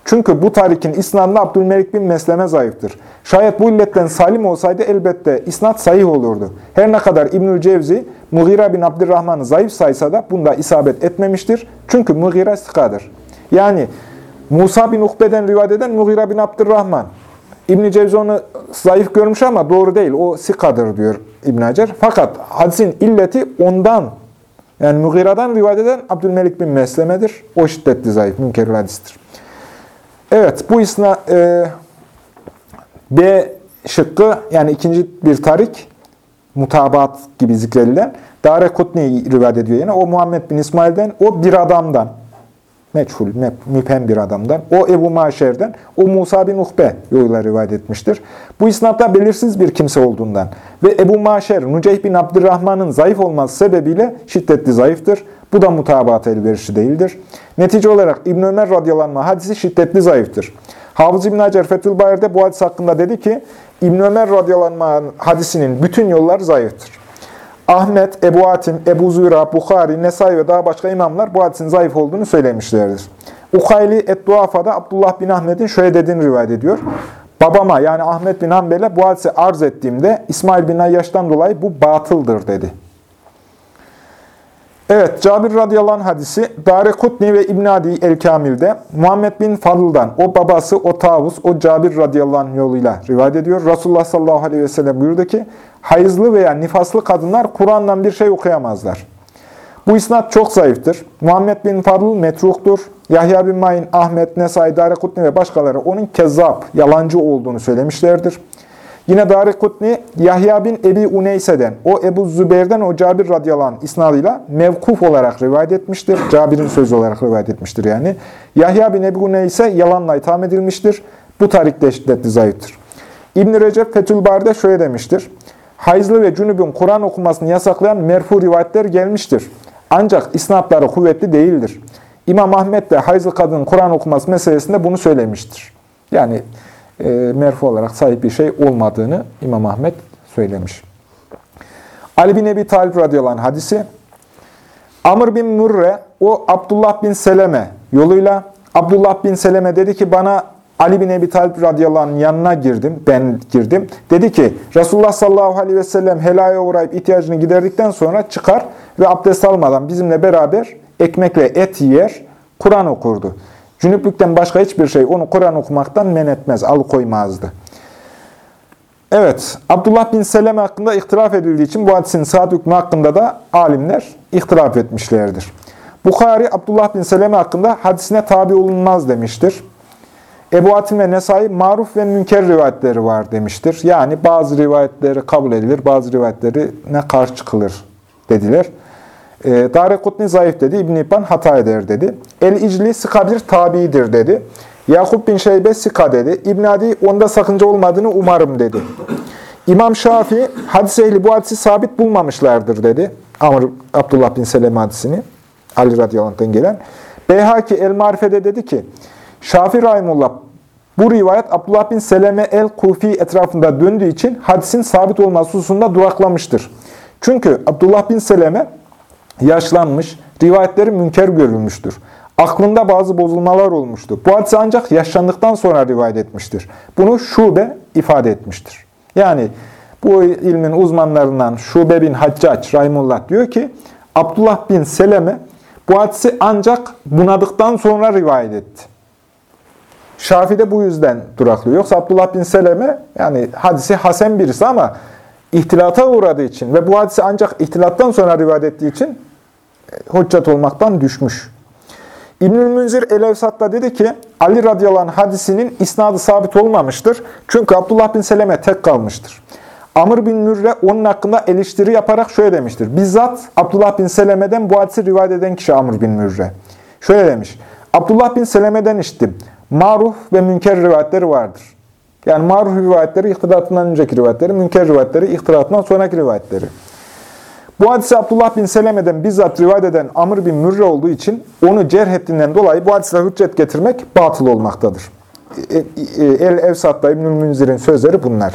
Çünkü bu tarikin isnadında Abdülmelik bin Mesleme zayıftır. Şayet bu illetten salim olsaydı elbette isnat sahih olurdu. Her ne kadar İbnül Cevzi, Mughira bin Abdurrahman'ı zayıf saysa da bunda isabet etmemiştir. Çünkü Mughira sıkadır. Yani Musa bin Ukbe'den rivayet eden Mughira bin Abdurrahman. İbn Cevzi onu zayıf görmüş ama doğru değil. O sikadır diyor İbn Hacer. Fakat hadisin illeti ondan yani Mughira'dan rivayet eden Abdülmelik bin Mesleme'dir. O şiddetli zayıf, münkerül hadistir. Evet, bu isna e, B şıkkı yani ikinci bir tarik mutabat gibi zikredilen Dare Kutni rivayet ediyor yine. O Muhammed bin İsmail'den, o bir adamdan meçhul, müphem bir adamdan, o Ebu Maşer'den, o Musa bin Uhbe yoluyla rivayet etmiştir. Bu isnatta belirsiz bir kimse olduğundan ve Ebu Maşer, Nuceyh bin Abdurrahman'ın zayıf olması sebebiyle şiddetli zayıftır. Bu da mutabat elverişi değildir. Netice olarak İbn Ömer radyalanma hadisi şiddetli zayıftır. Hafız İbn Hacer Fethül Bayer'de bu hadis hakkında dedi ki, İbn Ömer radyalanma hadisinin bütün yolları zayıftır. Ahmet, Ebu Atim, Ebu Züra, Bukhari, Nesai ve daha başka imamlar bu hadisin zayıf olduğunu söylemişlerdir. Ukayli Et-Duafa'da Abdullah bin Ahmet'in şöyle dediğini rivayet ediyor. Babama yani Ahmet bin Hanbel'e bu hadisi arz ettiğimde İsmail bin Ayyaş'tan dolayı bu batıldır dedi. Evet, Cabir radıyallahu anh hadisi, Dare Kutni ve İbn Adi el-Kamil'de Muhammed bin Fadıl'dan, o babası, o tavus, o Cabir radıyallahu anh yoluyla rivayet ediyor. Resulullah sallallahu aleyhi ve sellem buyurdu ki, hayızlı veya nifaslı kadınlar Kur'an'dan bir şey okuyamazlar. Bu isnat çok zayıftır. Muhammed bin Fadıl metruktur. Yahya bin Mayin, Ahmet, Nesai, Dare Kutni ve başkaları onun kezzap, yalancı olduğunu söylemişlerdir. Yine Dari Kutni, Yahya bin Ebi Uneyse'den, o Ebu Zübeyir'den o Cabir radıyallahu anh isnadıyla mevkuf olarak rivayet etmiştir. Cabir'in sözü olarak rivayet etmiştir yani. Yahya bin Ebi Uneyse yalanla itham edilmiştir. Bu tarikte şiddetli zayıftır. İbn-i Recep Fethülbari'de şöyle demiştir. Hayızlı ve cünübün Kur'an okumasını yasaklayan merfu rivayetler gelmiştir. Ancak isnatları kuvvetli değildir. İmam Ahmet de hayızlı kadının Kur'an okuması meselesinde bunu söylemiştir. Yani merfu olarak sahip bir şey olmadığını İmam Ahmet söylemiş. Ali bin Ebi Talib radıyallahu anh hadisi, Amr bin Murre, o Abdullah bin Seleme yoluyla, Abdullah bin Seleme dedi ki bana Ali bin Ebi Talib radıyallahu yanına girdim, ben girdim. Dedi ki Resulullah sallallahu aleyhi ve sellem helaya uğrayıp ihtiyacını giderdikten sonra çıkar ve abdest almadan bizimle beraber ekmekle et yer, Kur'an okurdu. Cünüplükten başka hiçbir şey onu Kur'an okumaktan men etmez, alıkoymazdı. Evet, Abdullah bin Seleme hakkında ihtilaf edildiği için bu hadisin saat hükmü hakkında da alimler ihtilaf etmişlerdir. Bukhari, Abdullah bin Seleme hakkında hadisine tabi olunmaz demiştir. Ebu Atim ve Nesai maruf ve münker rivayetleri var demiştir. Yani bazı rivayetleri kabul edilir, bazı rivayetleri ne karşı çıkılır dediler. E, Dare Kutni zayıf dedi, İbn-i İbban hata eder dedi. El-İcli sıka bir tabiidir dedi. Yakup bin Şeybe sika dedi. İbn Adi onda sakınca olmadığını umarım dedi. İmam Şafii hadis ehli bu hadisi sabit bulmamışlardır dedi. Amr Abdullah bin Selem hadisini Ali radıyallahu gelen. Beyhaki El-Marife'de dedi ki Şafii Rahimullah bu rivayet Abdullah bin Seleme el-Kufi etrafında döndüğü için hadisin sabit olması hususunda duraklamıştır. Çünkü Abdullah bin Seleme yaşlanmış, rivayetleri münker görülmüştür. Aklında bazı bozulmalar olmuştu. Bu hadise ancak yaşlandıktan sonra rivayet etmiştir. Bunu Şube ifade etmiştir. Yani bu ilmin uzmanlarından Şube bin Haccac Rahimullah diyor ki, Abdullah bin Seleme bu hadisi ancak bunadıktan sonra rivayet etti. Şafi de bu yüzden duraklıyor. Yoksa Abdullah bin Seleme yani hadisi hasen birisi ama ihtilata uğradığı için ve bu hadisi ancak ihtilattan sonra rivayet ettiği için hüccet olmaktan düşmüş. İbnül Münzir el dedi ki, Ali radıyallahu anh hadisinin isnadı sabit olmamıştır. Çünkü Abdullah bin Seleme tek kalmıştır. Amr bin Mürre onun hakkında eleştiri yaparak şöyle demiştir. Bizzat Abdullah bin Seleme'den bu hadisi rivayet eden kişi Amr bin Mürre. Şöyle demiş. Abdullah bin Seleme'den işittim. Maruf ve münker rivayetleri vardır. Yani maruf rivayetleri ihtilatından önceki rivayetleri, münker rivayetleri ihtilatından sonraki rivayetleri. Bu hadisi Abdullah bin Seleme'den bizzat rivayet eden Amr bin Mürre olduğu için onu cerh ettiğinden dolayı bu hadise hüccet getirmek batıl olmaktadır. E, e, El-Evsat'ta İbnül Münzir'in sözleri bunlar.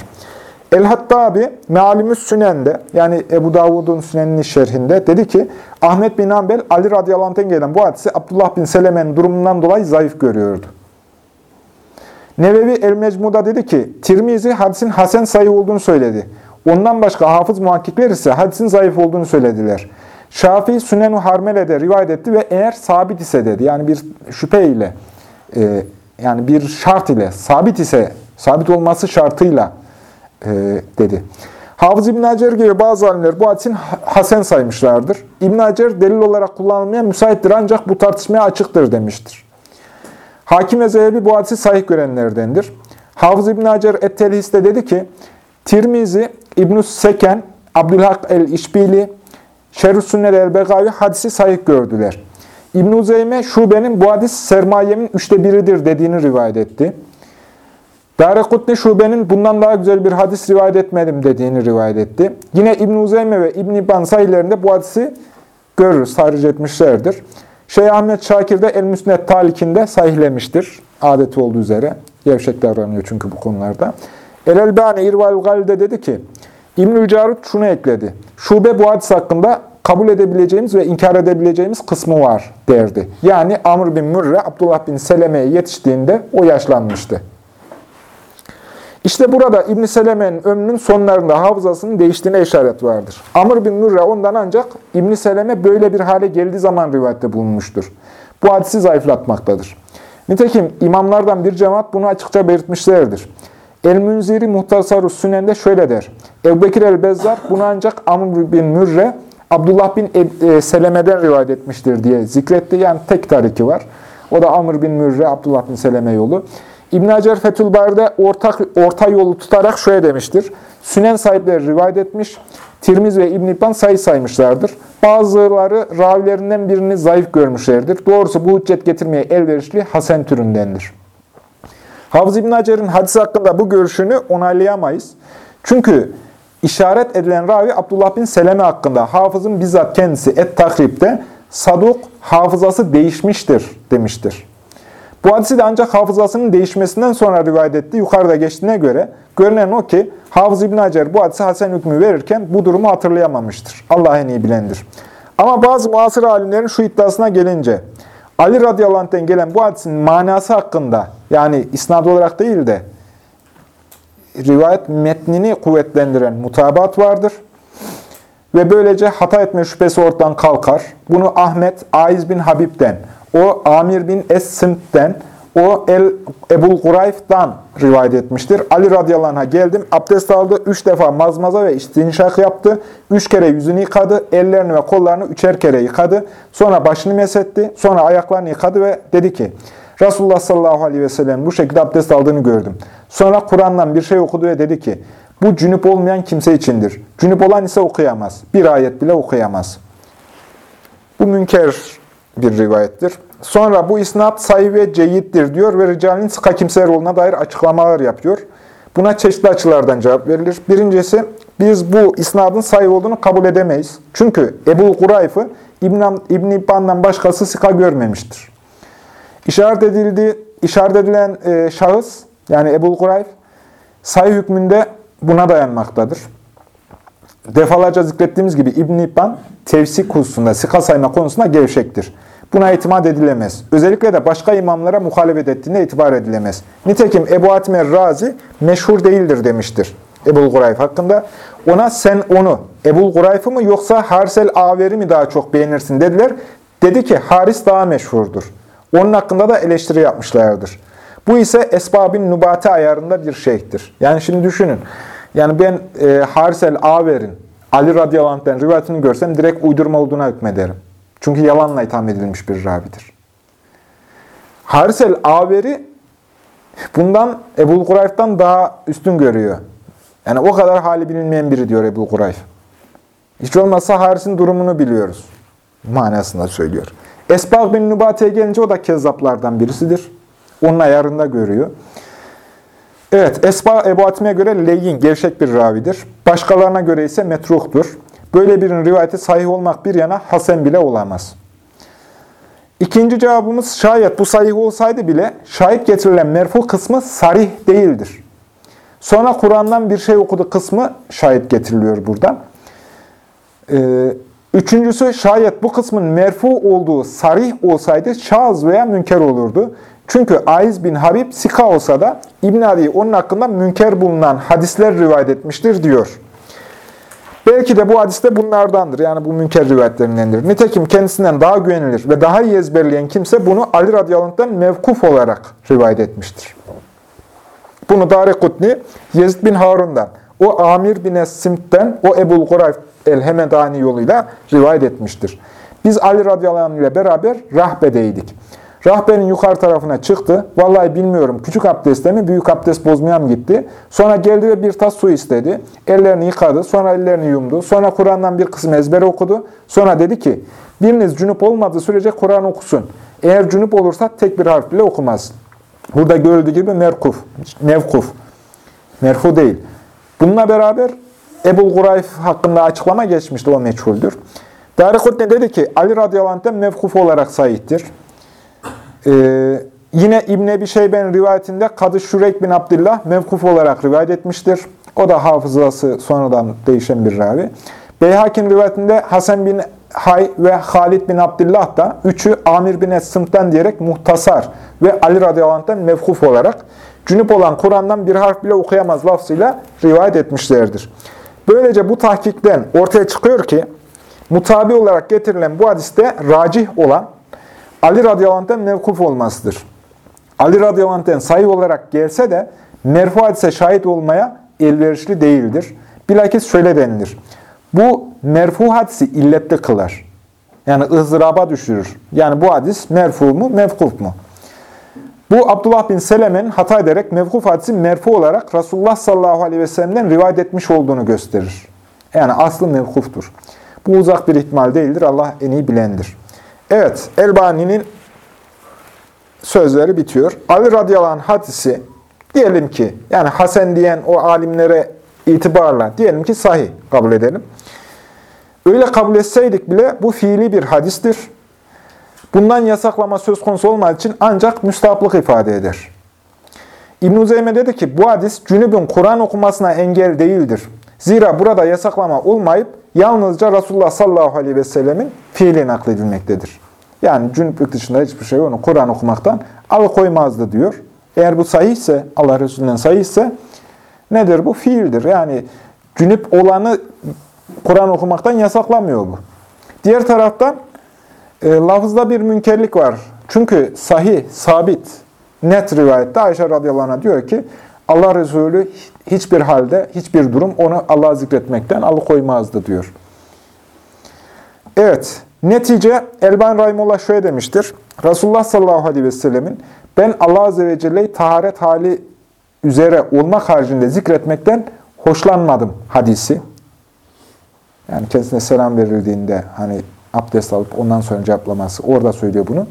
El-Hattabi Mealimüs Sünen'de yani Ebu Davud'un Sünen'in şerhinde dedi ki Ahmet bin Ambel Ali radıyallahu gelen bu hadisi Abdullah bin Seleme'nin durumundan dolayı zayıf görüyordu. Nevevi El-Mecmu'da dedi ki, Tirmizi hadisin hasen sayı olduğunu söyledi. Ondan başka hafız muhakkikler ise hadisin zayıf olduğunu söylediler. Şafii Sünen-u Harmele'de rivayet etti ve eğer sabit ise dedi. Yani bir şüphe ile, e, yani bir şart ile, sabit ise, sabit olması şartıyla e, dedi. Hafız İbn Hacer gibi bazı alimler bu hadisin hasen saymışlardır. İbn Hacer delil olarak kullanılmaya müsaittir ancak bu tartışmaya açıktır demiştir. Hakim ve Zehebi bu hadisi sahih görenlerdendir. Hafız İbn Hacer Et-Telhis'te dedi ki, Tirmizi, İbn-i Seken, Abdülhak el-İşbili, Şerh-ü Sünnet el-Begavi hadisi sahih gördüler. İbn-i Uzeyme, şubenin bu hadis sermayemin üçte biridir dediğini rivayet etti. Darekutni şubenin bundan daha güzel bir hadis rivayet etmedim dediğini rivayet etti. Yine İbn-i Uzeyme ve İbn-i İbban sayılarında bu hadisi görürüz, haric etmişlerdir. Şeyh Ahmet Şakir de El-Müsned Talik'inde sahihlemiştir. Adeti olduğu üzere. Gevşek davranıyor çünkü bu konularda. El-Elbani İrval Gal'de dedi ki, İbnül Carut şunu ekledi. Şube bu hadis hakkında kabul edebileceğimiz ve inkar edebileceğimiz kısmı var derdi. Yani Amr bin Mürre, Abdullah bin Seleme'ye yetiştiğinde o yaşlanmıştı. İşte burada İbn Seleme'nin ömrünün sonlarında hafızasının değiştiğine işaret vardır. Amr bin Mürre ondan ancak İbn Seleme böyle bir hale geldiği zaman rivayette bulunmuştur. Bu hadisi zayıflatmaktadır. Nitekim imamlardan bir cemaat bunu açıkça belirtmişlerdir. El-Münziri Muhtasar-ı Sünen'de şöyle der. Ebu el-Bezzar bunu ancak Amr bin Mürre, Abdullah bin e, Seleme'den rivayet etmiştir diye zikretti. Yani tek tariki var. O da Amr bin Mürre, Abdullah bin Seleme yolu. İbn Hacer Fethül Bari'de ortak, orta yolu tutarak şöyle demiştir. Sünen sahipleri rivayet etmiş, Tirmiz ve İbn İbban sayı saymışlardır. Bazıları ravilerinden birini zayıf görmüşlerdir. Doğrusu bu hüccet getirmeye elverişli Hasen türündendir. Hafız İbn Hacer'in hadis hakkında bu görüşünü onaylayamayız. Çünkü işaret edilen ravi Abdullah bin Seleme hakkında hafızın bizzat kendisi Et-Takrib'de saduk hafızası değişmiştir demiştir. Bu hadisi de ancak hafızasının değişmesinden sonra rivayet etti. Yukarıda geçtiğine göre görünen o ki Hafız İbn Hacer bu hadisi Hasan hükmü verirken bu durumu hatırlayamamıştır. Allah en iyi bilendir. Ama bazı muasır alimlerin şu iddiasına gelince Ali radıyallahu anh'ten gelen bu hadisin manası hakkında yani isnad olarak değil de rivayet metnini kuvvetlendiren mutabat vardır. Ve böylece hata etme şüphesi ortadan kalkar. Bunu Ahmet Aiz bin Habib'den, o Amir bin Es-Sımt'ten, o El Ebul Kurayf'dan rivayet etmiştir. Ali radıyallahu anh'a geldim, abdest aldı, üç defa mazmaza ve istinşak yaptı, üç kere yüzünü yıkadı, ellerini ve kollarını üçer kere yıkadı, sonra başını mesetti, sonra ayaklarını yıkadı ve dedi ki, Resulullah sallallahu aleyhi ve sellem bu şekilde abdest aldığını gördüm. Sonra Kur'an'dan bir şey okudu ve dedi ki, bu cünüp olmayan kimse içindir. Cünüp olan ise okuyamaz. Bir ayet bile okuyamaz. Bu münker bir rivayettir. Sonra bu isnat sayı ve ceyittir diyor ve ricalin sıka kimseler dair açıklamalar yapıyor. Buna çeşitli açılardan cevap verilir. Birincisi, biz bu isnadın sayı olduğunu kabul edemeyiz. Çünkü Ebu Kurayf'ı İbn, İbn İbban'dan başkası sıka görmemiştir. İşaret edildiği, işaret edilen e, şahıs, yani Ebu Kurayf, sayı hükmünde buna dayanmaktadır. Defalarca zikrettiğimiz gibi İbn İbban tevsik hususunda, sıka sayma konusunda gevşektir. Buna itimat edilemez. Özellikle de başka imamlara muhalefet ettiğinde itibar edilemez. Nitekim Ebu Atmer Razi meşhur değildir demiştir Ebul Gurayf hakkında. Ona sen onu, Ebul Gurayf'ı mı yoksa Harsel Averi mi daha çok beğenirsin dediler. Dedi ki Haris daha meşhurdur. Onun hakkında da eleştiri yapmışlardır. Bu ise esbabin nubate ayarında bir şeyhtir. Yani şimdi düşünün. Yani ben e, Harisel Aver'in Ali radıyallahu anh'den rivayetini görsem direkt uydurma olduğuna hükmederim. Çünkü yalanla itham edilmiş bir ravidir. Harisel Averi bundan Ebu Kurayf'tan daha üstün görüyor. Yani o kadar hali bilinmeyen biri diyor Ebu Kurayf. Hiç olmazsa Haris'in durumunu biliyoruz. Manasında söylüyor. Esbag bin Nubate'ye gelince o da kezzaplardan birisidir. Onun ayarında görüyor. Evet, Esba Ebu Hatim'e göre leyin, gevşek bir ravidir. Başkalarına göre ise metruhtur. Böyle birinin rivayeti sahih olmak bir yana hasen bile olamaz. İkinci cevabımız şayet bu sahih olsaydı bile şahit getirilen merfu kısmı sarih değildir. Sonra Kur'an'dan bir şey okudu kısmı şahit getiriliyor burada. Ee, üçüncüsü şayet bu kısmın merfu olduğu sarih olsaydı şaz veya münker olurdu. Çünkü Aiz bin Habib Sika olsa da İbn Adi onun hakkında münker bulunan hadisler rivayet etmiştir diyor. Belki de bu hadiste bunlardandır. Yani bu münker rivayetlerindendir. Nitekim kendisinden daha güvenilir ve daha iyi ezberleyen kimse bunu Ali radıyallahu mevkuf olarak rivayet etmiştir. Bunu Darekutni Yezid bin Harun'dan, o Amir bin Es-Simt'ten, o Ebul Kurayf el-Hemedani yoluyla rivayet etmiştir. Biz Ali radıyallahu ile beraber rahbedeydik. Rahbenin yukarı tarafına çıktı. Vallahi bilmiyorum küçük abdestle mi büyük abdest bozmaya mı gitti. Sonra geldi ve bir tas su istedi. Ellerini yıkadı. Sonra ellerini yumdu. Sonra Kur'an'dan bir kısım ezbere okudu. Sonra dedi ki biriniz cünüp olmadığı sürece Kur'an okusun. Eğer cünüp olursa tek bir harf bile okumaz. Burada görüldüğü gibi merkuf, mevkuf. Merfu değil. Bununla beraber Ebul Gurayf hakkında açıklama geçmişti. O meçhuldür. Darikutni dedi ki Ali radıyallahu anh'ten mevkuf olarak sahiptir. Ee, yine İbn Ebi Şeyben rivayetinde Kadı Şureyk bin Abdullah mevkuf olarak rivayet etmiştir. O da hafızası sonradan değişen bir ravi. Beyhakin rivayetinde Hasan bin Hay ve Halid bin Abdullah da üçü Amir bin Es-Sımt'tan diyerek muhtasar ve Ali radıyallahu mevkuf olarak cünüp olan Kur'an'dan bir harf bile okuyamaz lafzıyla rivayet etmişlerdir. Böylece bu tahkikten ortaya çıkıyor ki mutabi olarak getirilen bu hadiste racih olan Ali radıyallahu mevkuf olmasıdır. Ali radıyallahu sayı olarak gelse de merfu hadise şahit olmaya elverişli değildir. Bilakis şöyle denilir. Bu merfu hadisi illetli kılar. Yani ızdıraba düşürür. Yani bu hadis merfu mu, mevkuf mu? Bu Abdullah bin Seleme'nin hata ederek mevkuf hadisi merfu olarak Resulullah sallallahu aleyhi ve sellem'den rivayet etmiş olduğunu gösterir. Yani aslı mevkuftur. Bu uzak bir ihtimal değildir. Allah en iyi bilendir. Evet, Elbani'nin sözleri bitiyor. Ali radıyallahu hadisi diyelim ki, yani Hasan diyen o alimlere itibarla diyelim ki sahih kabul edelim. Öyle kabul etseydik bile bu fiili bir hadistir. Bundan yasaklama söz konusu olmadığı için ancak müstahaplık ifade eder. İbn-i dedi ki bu hadis cünübün Kur'an okumasına engel değildir. Zira burada yasaklama olmayıp yalnızca Resulullah sallallahu aleyhi ve sellemin fiili nakledilmektedir. Yani cünüplük dışında hiçbir şey onu Kur'an okumaktan alıkoymazdı diyor. Eğer bu sahihse, Allah Resulü'nden sahihse nedir bu? Fiildir. Yani cünüp olanı Kur'an okumaktan yasaklamıyor bu. Diğer taraftan e, lafızda bir münkerlik var. Çünkü sahih, sabit, net rivayette Ayşe radıyallahu anh diyor ki Allah Resulü hiçbir halde, hiçbir durum onu Allah'a zikretmekten alıkoymazdı diyor. Evet, netice Elban Rahimullah şöyle demiştir. Resulullah sallallahu aleyhi ve sellemin ben Allah azze ve celle'yi taharet hali üzere olmak haricinde zikretmekten hoşlanmadım hadisi. Yani kendisine selam verildiğinde hani abdest alıp ondan sonra cevaplaması orada söylüyor bunu.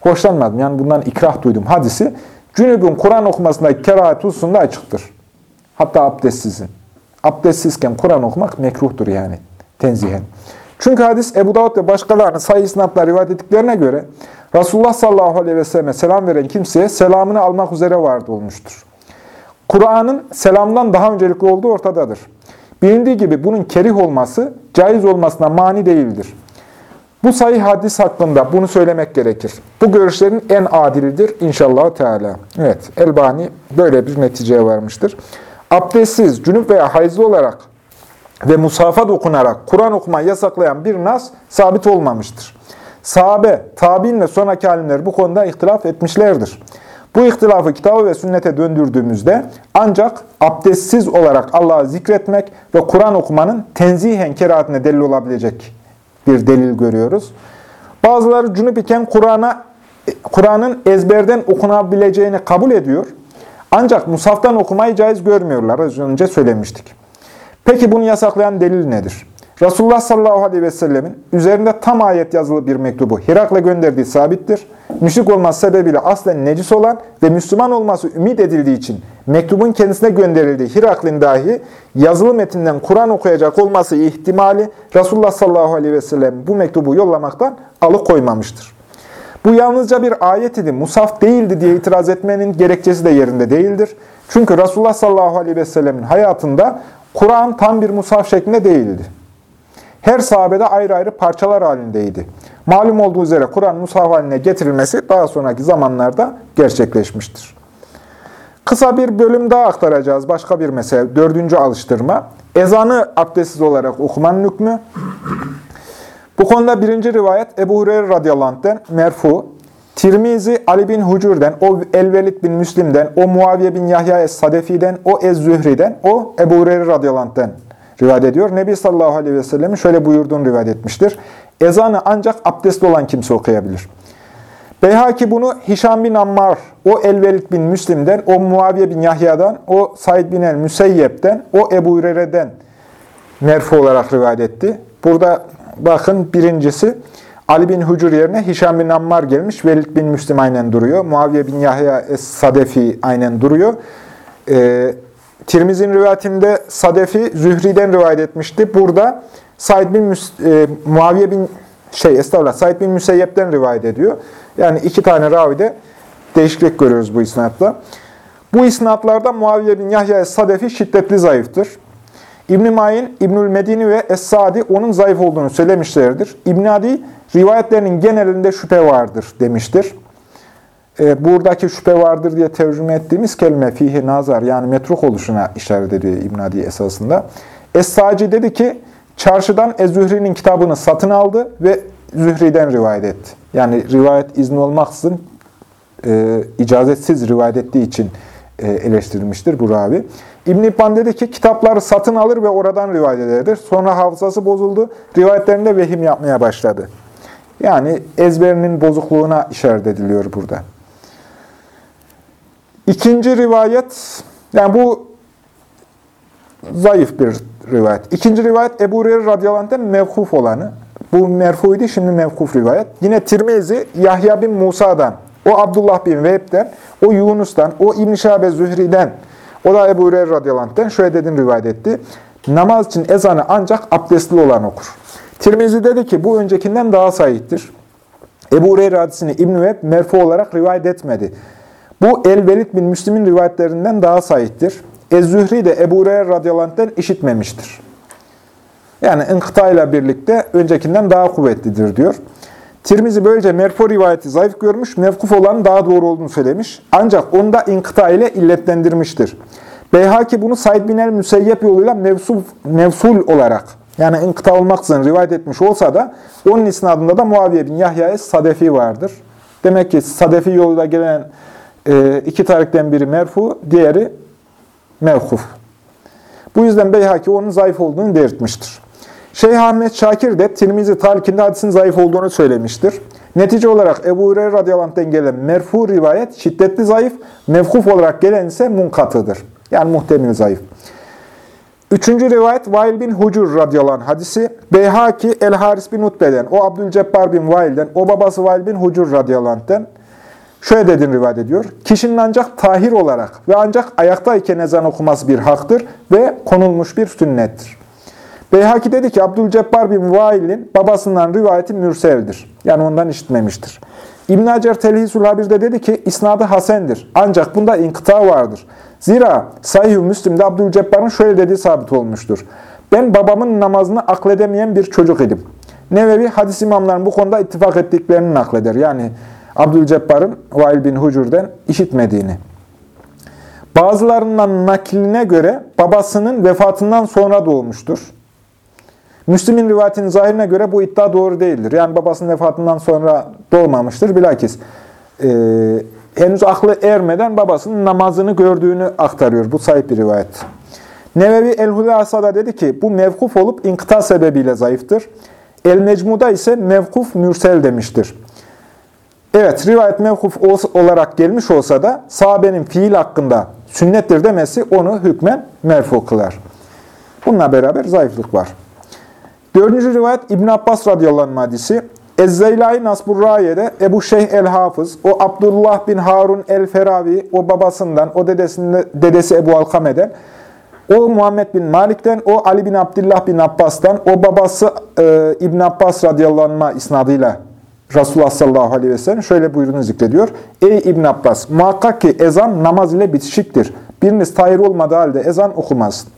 Hoşlanmadım. Yani bundan ikrah duydum hadisi. Cünübün Kur'an okumasındaki kerahat hususunda açıktır. Hatta abdestsizin. Abdestsizken Kur'an okumak mekruhtur yani. Tenzihen. Çünkü hadis Ebu Davud ve başkalarının sayı isnatla rivayet ettiklerine göre Resulullah sallallahu aleyhi ve selleme selam veren kimseye selamını almak üzere vardı olmuştur. Kur'an'ın selamdan daha öncelikli olduğu ortadadır. Bilindiği gibi bunun kerih olması, caiz olmasına mani değildir. Bu sayı hadis hakkında bunu söylemek gerekir. Bu görüşlerin en adilidir inşallah Teala. Evet, Elbani böyle bir neticeye varmıştır. Abdestsiz, cünüp veya hayızlı olarak ve musafa dokunarak Kur'an okumayı yasaklayan bir nas sabit olmamıştır. Sahabe, tabi'in ve sonraki alimler bu konuda ihtilaf etmişlerdir. Bu ihtilafı kitabı ve sünnete döndürdüğümüzde ancak abdestsiz olarak Allah'ı zikretmek ve Kur'an okumanın tenzihen kerahatine delil olabilecek bir delil görüyoruz. Bazıları cünüp iken Kur'an'a Kur'an'ın ezberden okunabileceğini kabul ediyor. Ancak musaftan okumayı caiz görmüyorlar. Az önce söylemiştik. Peki bunu yasaklayan delil nedir? Resulullah sallallahu aleyhi ve sellemin üzerinde tam ayet yazılı bir mektubu Hirak'la gönderdiği sabittir. Müşrik olması sebebiyle aslen necis olan ve Müslüman olması ümit edildiği için mektubun kendisine gönderildiği Hirakl'in dahi yazılı metinden Kur'an okuyacak olması ihtimali Resulullah sallallahu aleyhi ve sellem bu mektubu yollamaktan alıkoymamıştır. Bu yalnızca bir ayet idi, musaf değildi diye itiraz etmenin gerekçesi de yerinde değildir. Çünkü Resulullah sallallahu aleyhi ve sellemin hayatında Kur'an tam bir musaf şeklinde değildi. Her sahabede ayrı ayrı parçalar halindeydi. Malum olduğu üzere Kur'an mushaf haline getirilmesi daha sonraki zamanlarda gerçekleşmiştir. Kısa bir bölüm daha aktaracağız. Başka bir mesele. Dördüncü alıştırma. Ezanı abdestsiz olarak okumanın hükmü. Bu konuda birinci rivayet Ebu Hureyre radıyallahu anh'den merfu. Tirmizi Ali bin Hucur'den, o Elvelid bin Müslim'den, o Muaviye bin Yahya es-Sadefi'den, o Ez-Zühri'den, o Ebu Hureyre radıyallahu rivayet ediyor. Nebi sallallahu aleyhi ve sellem'in şöyle buyurduğunu rivayet etmiştir. Ezanı ancak abdestli olan kimse okuyabilir. Beyhaki bunu Hişam bin Ammar, o Elvelid bin Müslim'den, o Muaviye bin Yahya'dan, o Said bin el-Müseyyep'ten, o Ebu Hureyre'den merfu olarak rivayet etti. Burada bakın birincisi Ali bin Hucur yerine Hişam bin Ammar gelmiş. Velid bin Müslim aynen duruyor. Muaviye bin Yahya Es-Sadefi aynen duruyor. Ee, Tirmiz'in rivayetinde Sadefi Zühri'den rivayet etmişti. Burada Said bin Müs e, Muaviye bin şey estağfurullah Said bin Müseyyep'ten rivayet ediyor. Yani iki tane ravide değişiklik görüyoruz bu isnatla. Bu isnatlarda Muaviye bin Yahya Es-Sadefi şiddetli zayıftır. İbn-i Mayin, İbnül Medini ve Es-Sadi onun zayıf olduğunu söylemişlerdir. İbn Adi rivayetlerinin genelinde şüphe vardır demiştir. E, buradaki şüphe vardır diye tercüme ettiğimiz kelime fihi nazar yani metruk oluşuna işaret ediyor İbn Adi esasında. Es-Saci dedi ki çarşıdan Ez-Zühri'nin kitabını satın aldı ve Zühri'den rivayet etti. Yani rivayet izni olmaksızın e, icazetsiz rivayet ettiği için e, eleştirilmiştir bu ravi. İbn İbban dedi ki kitapları satın alır ve oradan rivayet ederdir. Sonra hafızası bozuldu. Rivayetlerinde vehim yapmaya başladı. Yani ezberinin bozukluğuna işaret ediliyor burada. İkinci rivayet, yani bu zayıf bir rivayet. İkinci rivayet Ebu Hureyre radıyallahu anh'ten mevkuf olanı. Bu merfuydu, şimdi mevkuf rivayet. Yine Tirmizi Yahya bin Musa'dan, o Abdullah bin Vehb'den, o Yunus'tan, o İbn-i Şabe Zühri'den, o da Ebu Hureyre radıyallahu şöyle dediğini rivayet etti. Namaz için ezanı ancak abdestli olan okur. Tirmizi dedi ki bu öncekinden daha sahiptir. Ebu Hureyre hadisini İbn-i merfu olarak rivayet etmedi. Bu El-Velid bin Müslim'in rivayetlerinden daha sahiptir. Ez-Zühri de Ebu Hureyre radıyallahu işitmemiştir. Yani ile birlikte öncekinden daha kuvvetlidir diyor. Tirmizi böylece merfu rivayeti zayıf görmüş, mevkuf olanın daha doğru olduğunu söylemiş. Ancak onu da inkıta ile illetlendirmiştir. Beyhaki bunu Said bin el-Müseyyep yoluyla mevsul, mevsul olarak, yani inkıta olmaksızın rivayet etmiş olsa da, onun isnadında da Muaviye bin Yahya'ya Sadefi vardır. Demek ki Sadefi yoluyla gelen e, iki tarikten biri merfu, diğeri mevkuf. Bu yüzden Beyhaki onun zayıf olduğunu belirtmiştir. Şeyh Ahmet Şakir de Tirmizi Talikinde hadisin zayıf olduğunu söylemiştir. Netice olarak Ebu Hureyre radıyallahu gelen merfu rivayet şiddetli zayıf, mevkuf olarak gelen ise munkatıdır. Yani muhtemel zayıf. Üçüncü rivayet Vail bin Hucur radıyallahu hadisi. Beyhaki El-Haris bin Utbe'den, o Abdülcebbar bin Vail'den, o babası Vail bin Hucur radıyallahu şöyle dediğini rivayet ediyor. Kişinin ancak tahir olarak ve ancak ayaktayken ezan okuması bir haktır ve konulmuş bir sünnettir. Beyhaki dedi ki Abdülcebbar bin Vail'in babasından rivayeti mürseldir. Yani ondan işitmemiştir. İbn Hacer Telhisül Habir'de dedi ki isnadı hasendir. Ancak bunda inkıta vardır. Zira Sahih-i Müslim'de Abdülcebbar'ın şöyle dediği sabit olmuştur. Ben babamın namazını akledemeyen bir çocuk idim. Nevevi hadis imamların bu konuda ittifak ettiklerini nakleder. Yani Abdülcebbar'ın Vail bin Hucur'den işitmediğini. Bazılarından nakline göre babasının vefatından sonra doğmuştur. Müslim'in rivayetinin zahirine göre bu iddia doğru değildir. Yani babasının vefatından sonra doğmamıştır. Bilakis e, henüz aklı ermeden babasının namazını gördüğünü aktarıyor. Bu sahip bir rivayet. Nevevi El-Hulasa'da dedi ki bu mevkuf olup inkıta sebebiyle zayıftır. El-Necmu'da ise mevkuf mürsel demiştir. Evet, rivayet mevkuf olarak gelmiş olsa da sahabenin fiil hakkında sünnettir demesi onu hükmen merfu kılar. Bununla beraber zayıflık var. Dördüncü rivayet İbn Abbas radıyallahu anh hadisi. Ez-Zeylai Nasburraye'de Ebu Şeyh el-Hafız, o Abdullah bin Harun el-Feravi, o babasından, o dedesinde, dedesi Ebu Alkame'den, o Muhammed bin Malik'ten, o Ali bin Abdullah bin Abbas'tan, o babası e, İbn Abbas radıyallahu anh isnadıyla Resulullah sallallahu aleyhi ve sellem şöyle buyruğunu zikrediyor. Ey İbn Abbas, muhakkak ki ezan namaz ile bitişiktir. Biriniz tahir olmadığı halde ezan okumazsın.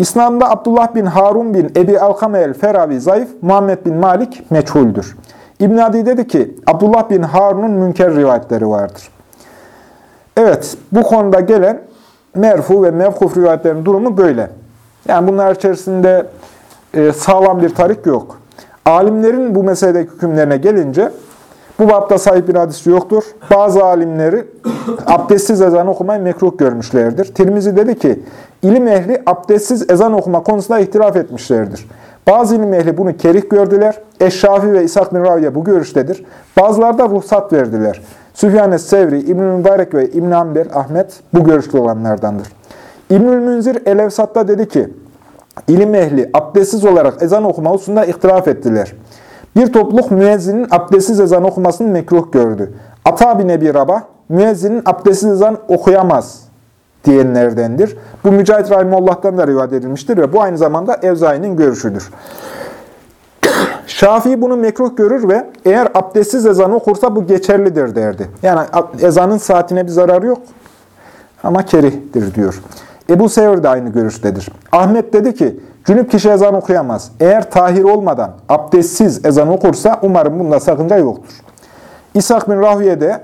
İslam'da Abdullah bin Harun bin Ebi Alkame el-Feravi zayıf, Muhammed bin Malik meçhuldür. İbn Adi dedi ki, Abdullah bin Harun'un münker rivayetleri vardır. Evet, bu konuda gelen merfu ve mevkuf rivayetlerin durumu böyle. Yani bunlar içerisinde e, sağlam bir tarik yok. Alimlerin bu meseledeki hükümlerine gelince, bu bapta sahip bir hadisi yoktur. Bazı alimleri abdestsiz ezan okumayı mekruh görmüşlerdir. Tirmizi dedi ki, ilim ehli abdestsiz ezan okuma konusunda ihtilaf etmişlerdir. Bazı ilim ehli bunu kerih gördüler. Eşşafi ve İshak bin Raviye bu görüştedir. Bazıları da ruhsat verdiler. Süfyan Sevri, İbn-i Mübarek ve İbn Amber Ahmet bu görüşlü olanlardandır. İbnül Münzir Elevsat'ta dedi ki, ilim ehli abdestsiz olarak ezan okuma hususunda ihtilaf ettiler. Bir topluluk müezzinin abdestsiz ezan okumasını mekruh gördü. Ata bin Ebi Rabah, müezzinin abdestsiz ezan okuyamaz diyenlerdendir. Bu Mücahit Rahimullah'tan da rivayet edilmiştir ve bu aynı zamanda Evzai'nin görüşüdür. Şafii bunu mekruh görür ve eğer abdestsiz ezan okursa bu geçerlidir derdi. Yani ezanın saatine bir zararı yok ama kerihtir diyor. Ebu Sevr de aynı görüştedir. Ahmet dedi ki, cünüp kişi ezan okuyamaz. Eğer tahir olmadan abdestsiz ezan okursa umarım bunda sakınca yoktur. İshak bin Rahüye de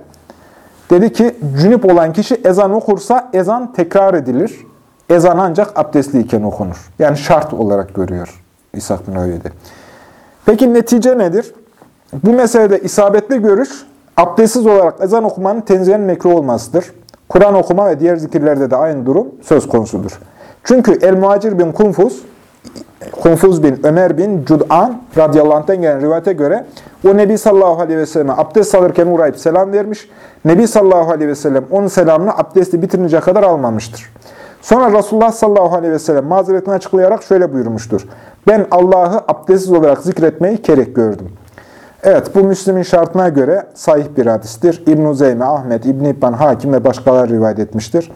dedi ki, cünüp olan kişi ezan okursa ezan tekrar edilir. Ezan ancak abdestliyken okunur. Yani şart olarak görüyor İshak bin Rahüye'de. Peki netice nedir? Bu meselede isabetli görüş, abdestsiz olarak ezan okumanın tenzihen mekruh olmasıdır. Kur'an okuma ve diğer zikirlerde de aynı durum söz konusudur. Çünkü El-Muhacir bin Kunfuz, Kunfuz bin Ömer bin Cud'an radıyallahu anh'ten gelen rivayete göre o Nebi sallallahu aleyhi ve selleme abdest alırken uğrayıp selam vermiş. Nebi sallallahu aleyhi ve sellem onun selamını abdesti bitirince kadar almamıştır. Sonra Resulullah sallallahu aleyhi ve sellem mazeretini açıklayarak şöyle buyurmuştur. Ben Allah'ı abdestsiz olarak zikretmeyi kerek gördüm. Evet, bu Müslim'in şartına göre sahih bir hadistir. İbn-i Zeyme, Ahmet, İbn-i İbban, Hakim ve başkaları rivayet etmiştir.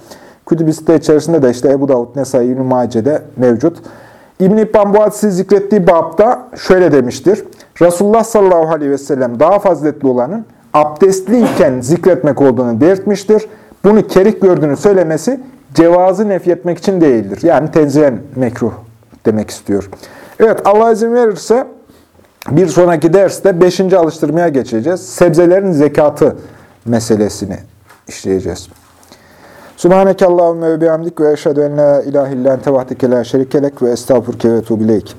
Kütüb-i içerisinde de işte Ebu Davud, Nesai, İbn-i Mace'de mevcut. İbn-i İbban bu zikrettiği babda şöyle demiştir. Resulullah sallallahu aleyhi ve sellem daha faziletli olanın abdestliyken zikretmek olduğunu belirtmiştir. Bunu kerik gördüğünü söylemesi cevazı nefyetmek için değildir. Yani tenzihen mekruh demek istiyor. Evet Allah izin verirse bir sonraki derste 5. alıştırmaya geçeceğiz. Sebzelerin zekatı meselesini işleyeceğiz. Subhaneke Allahümme ve bihamdik ve eşhedü en la ilahe illan tevahdike la şerikelek ve estağfurke ve tuğbileyk.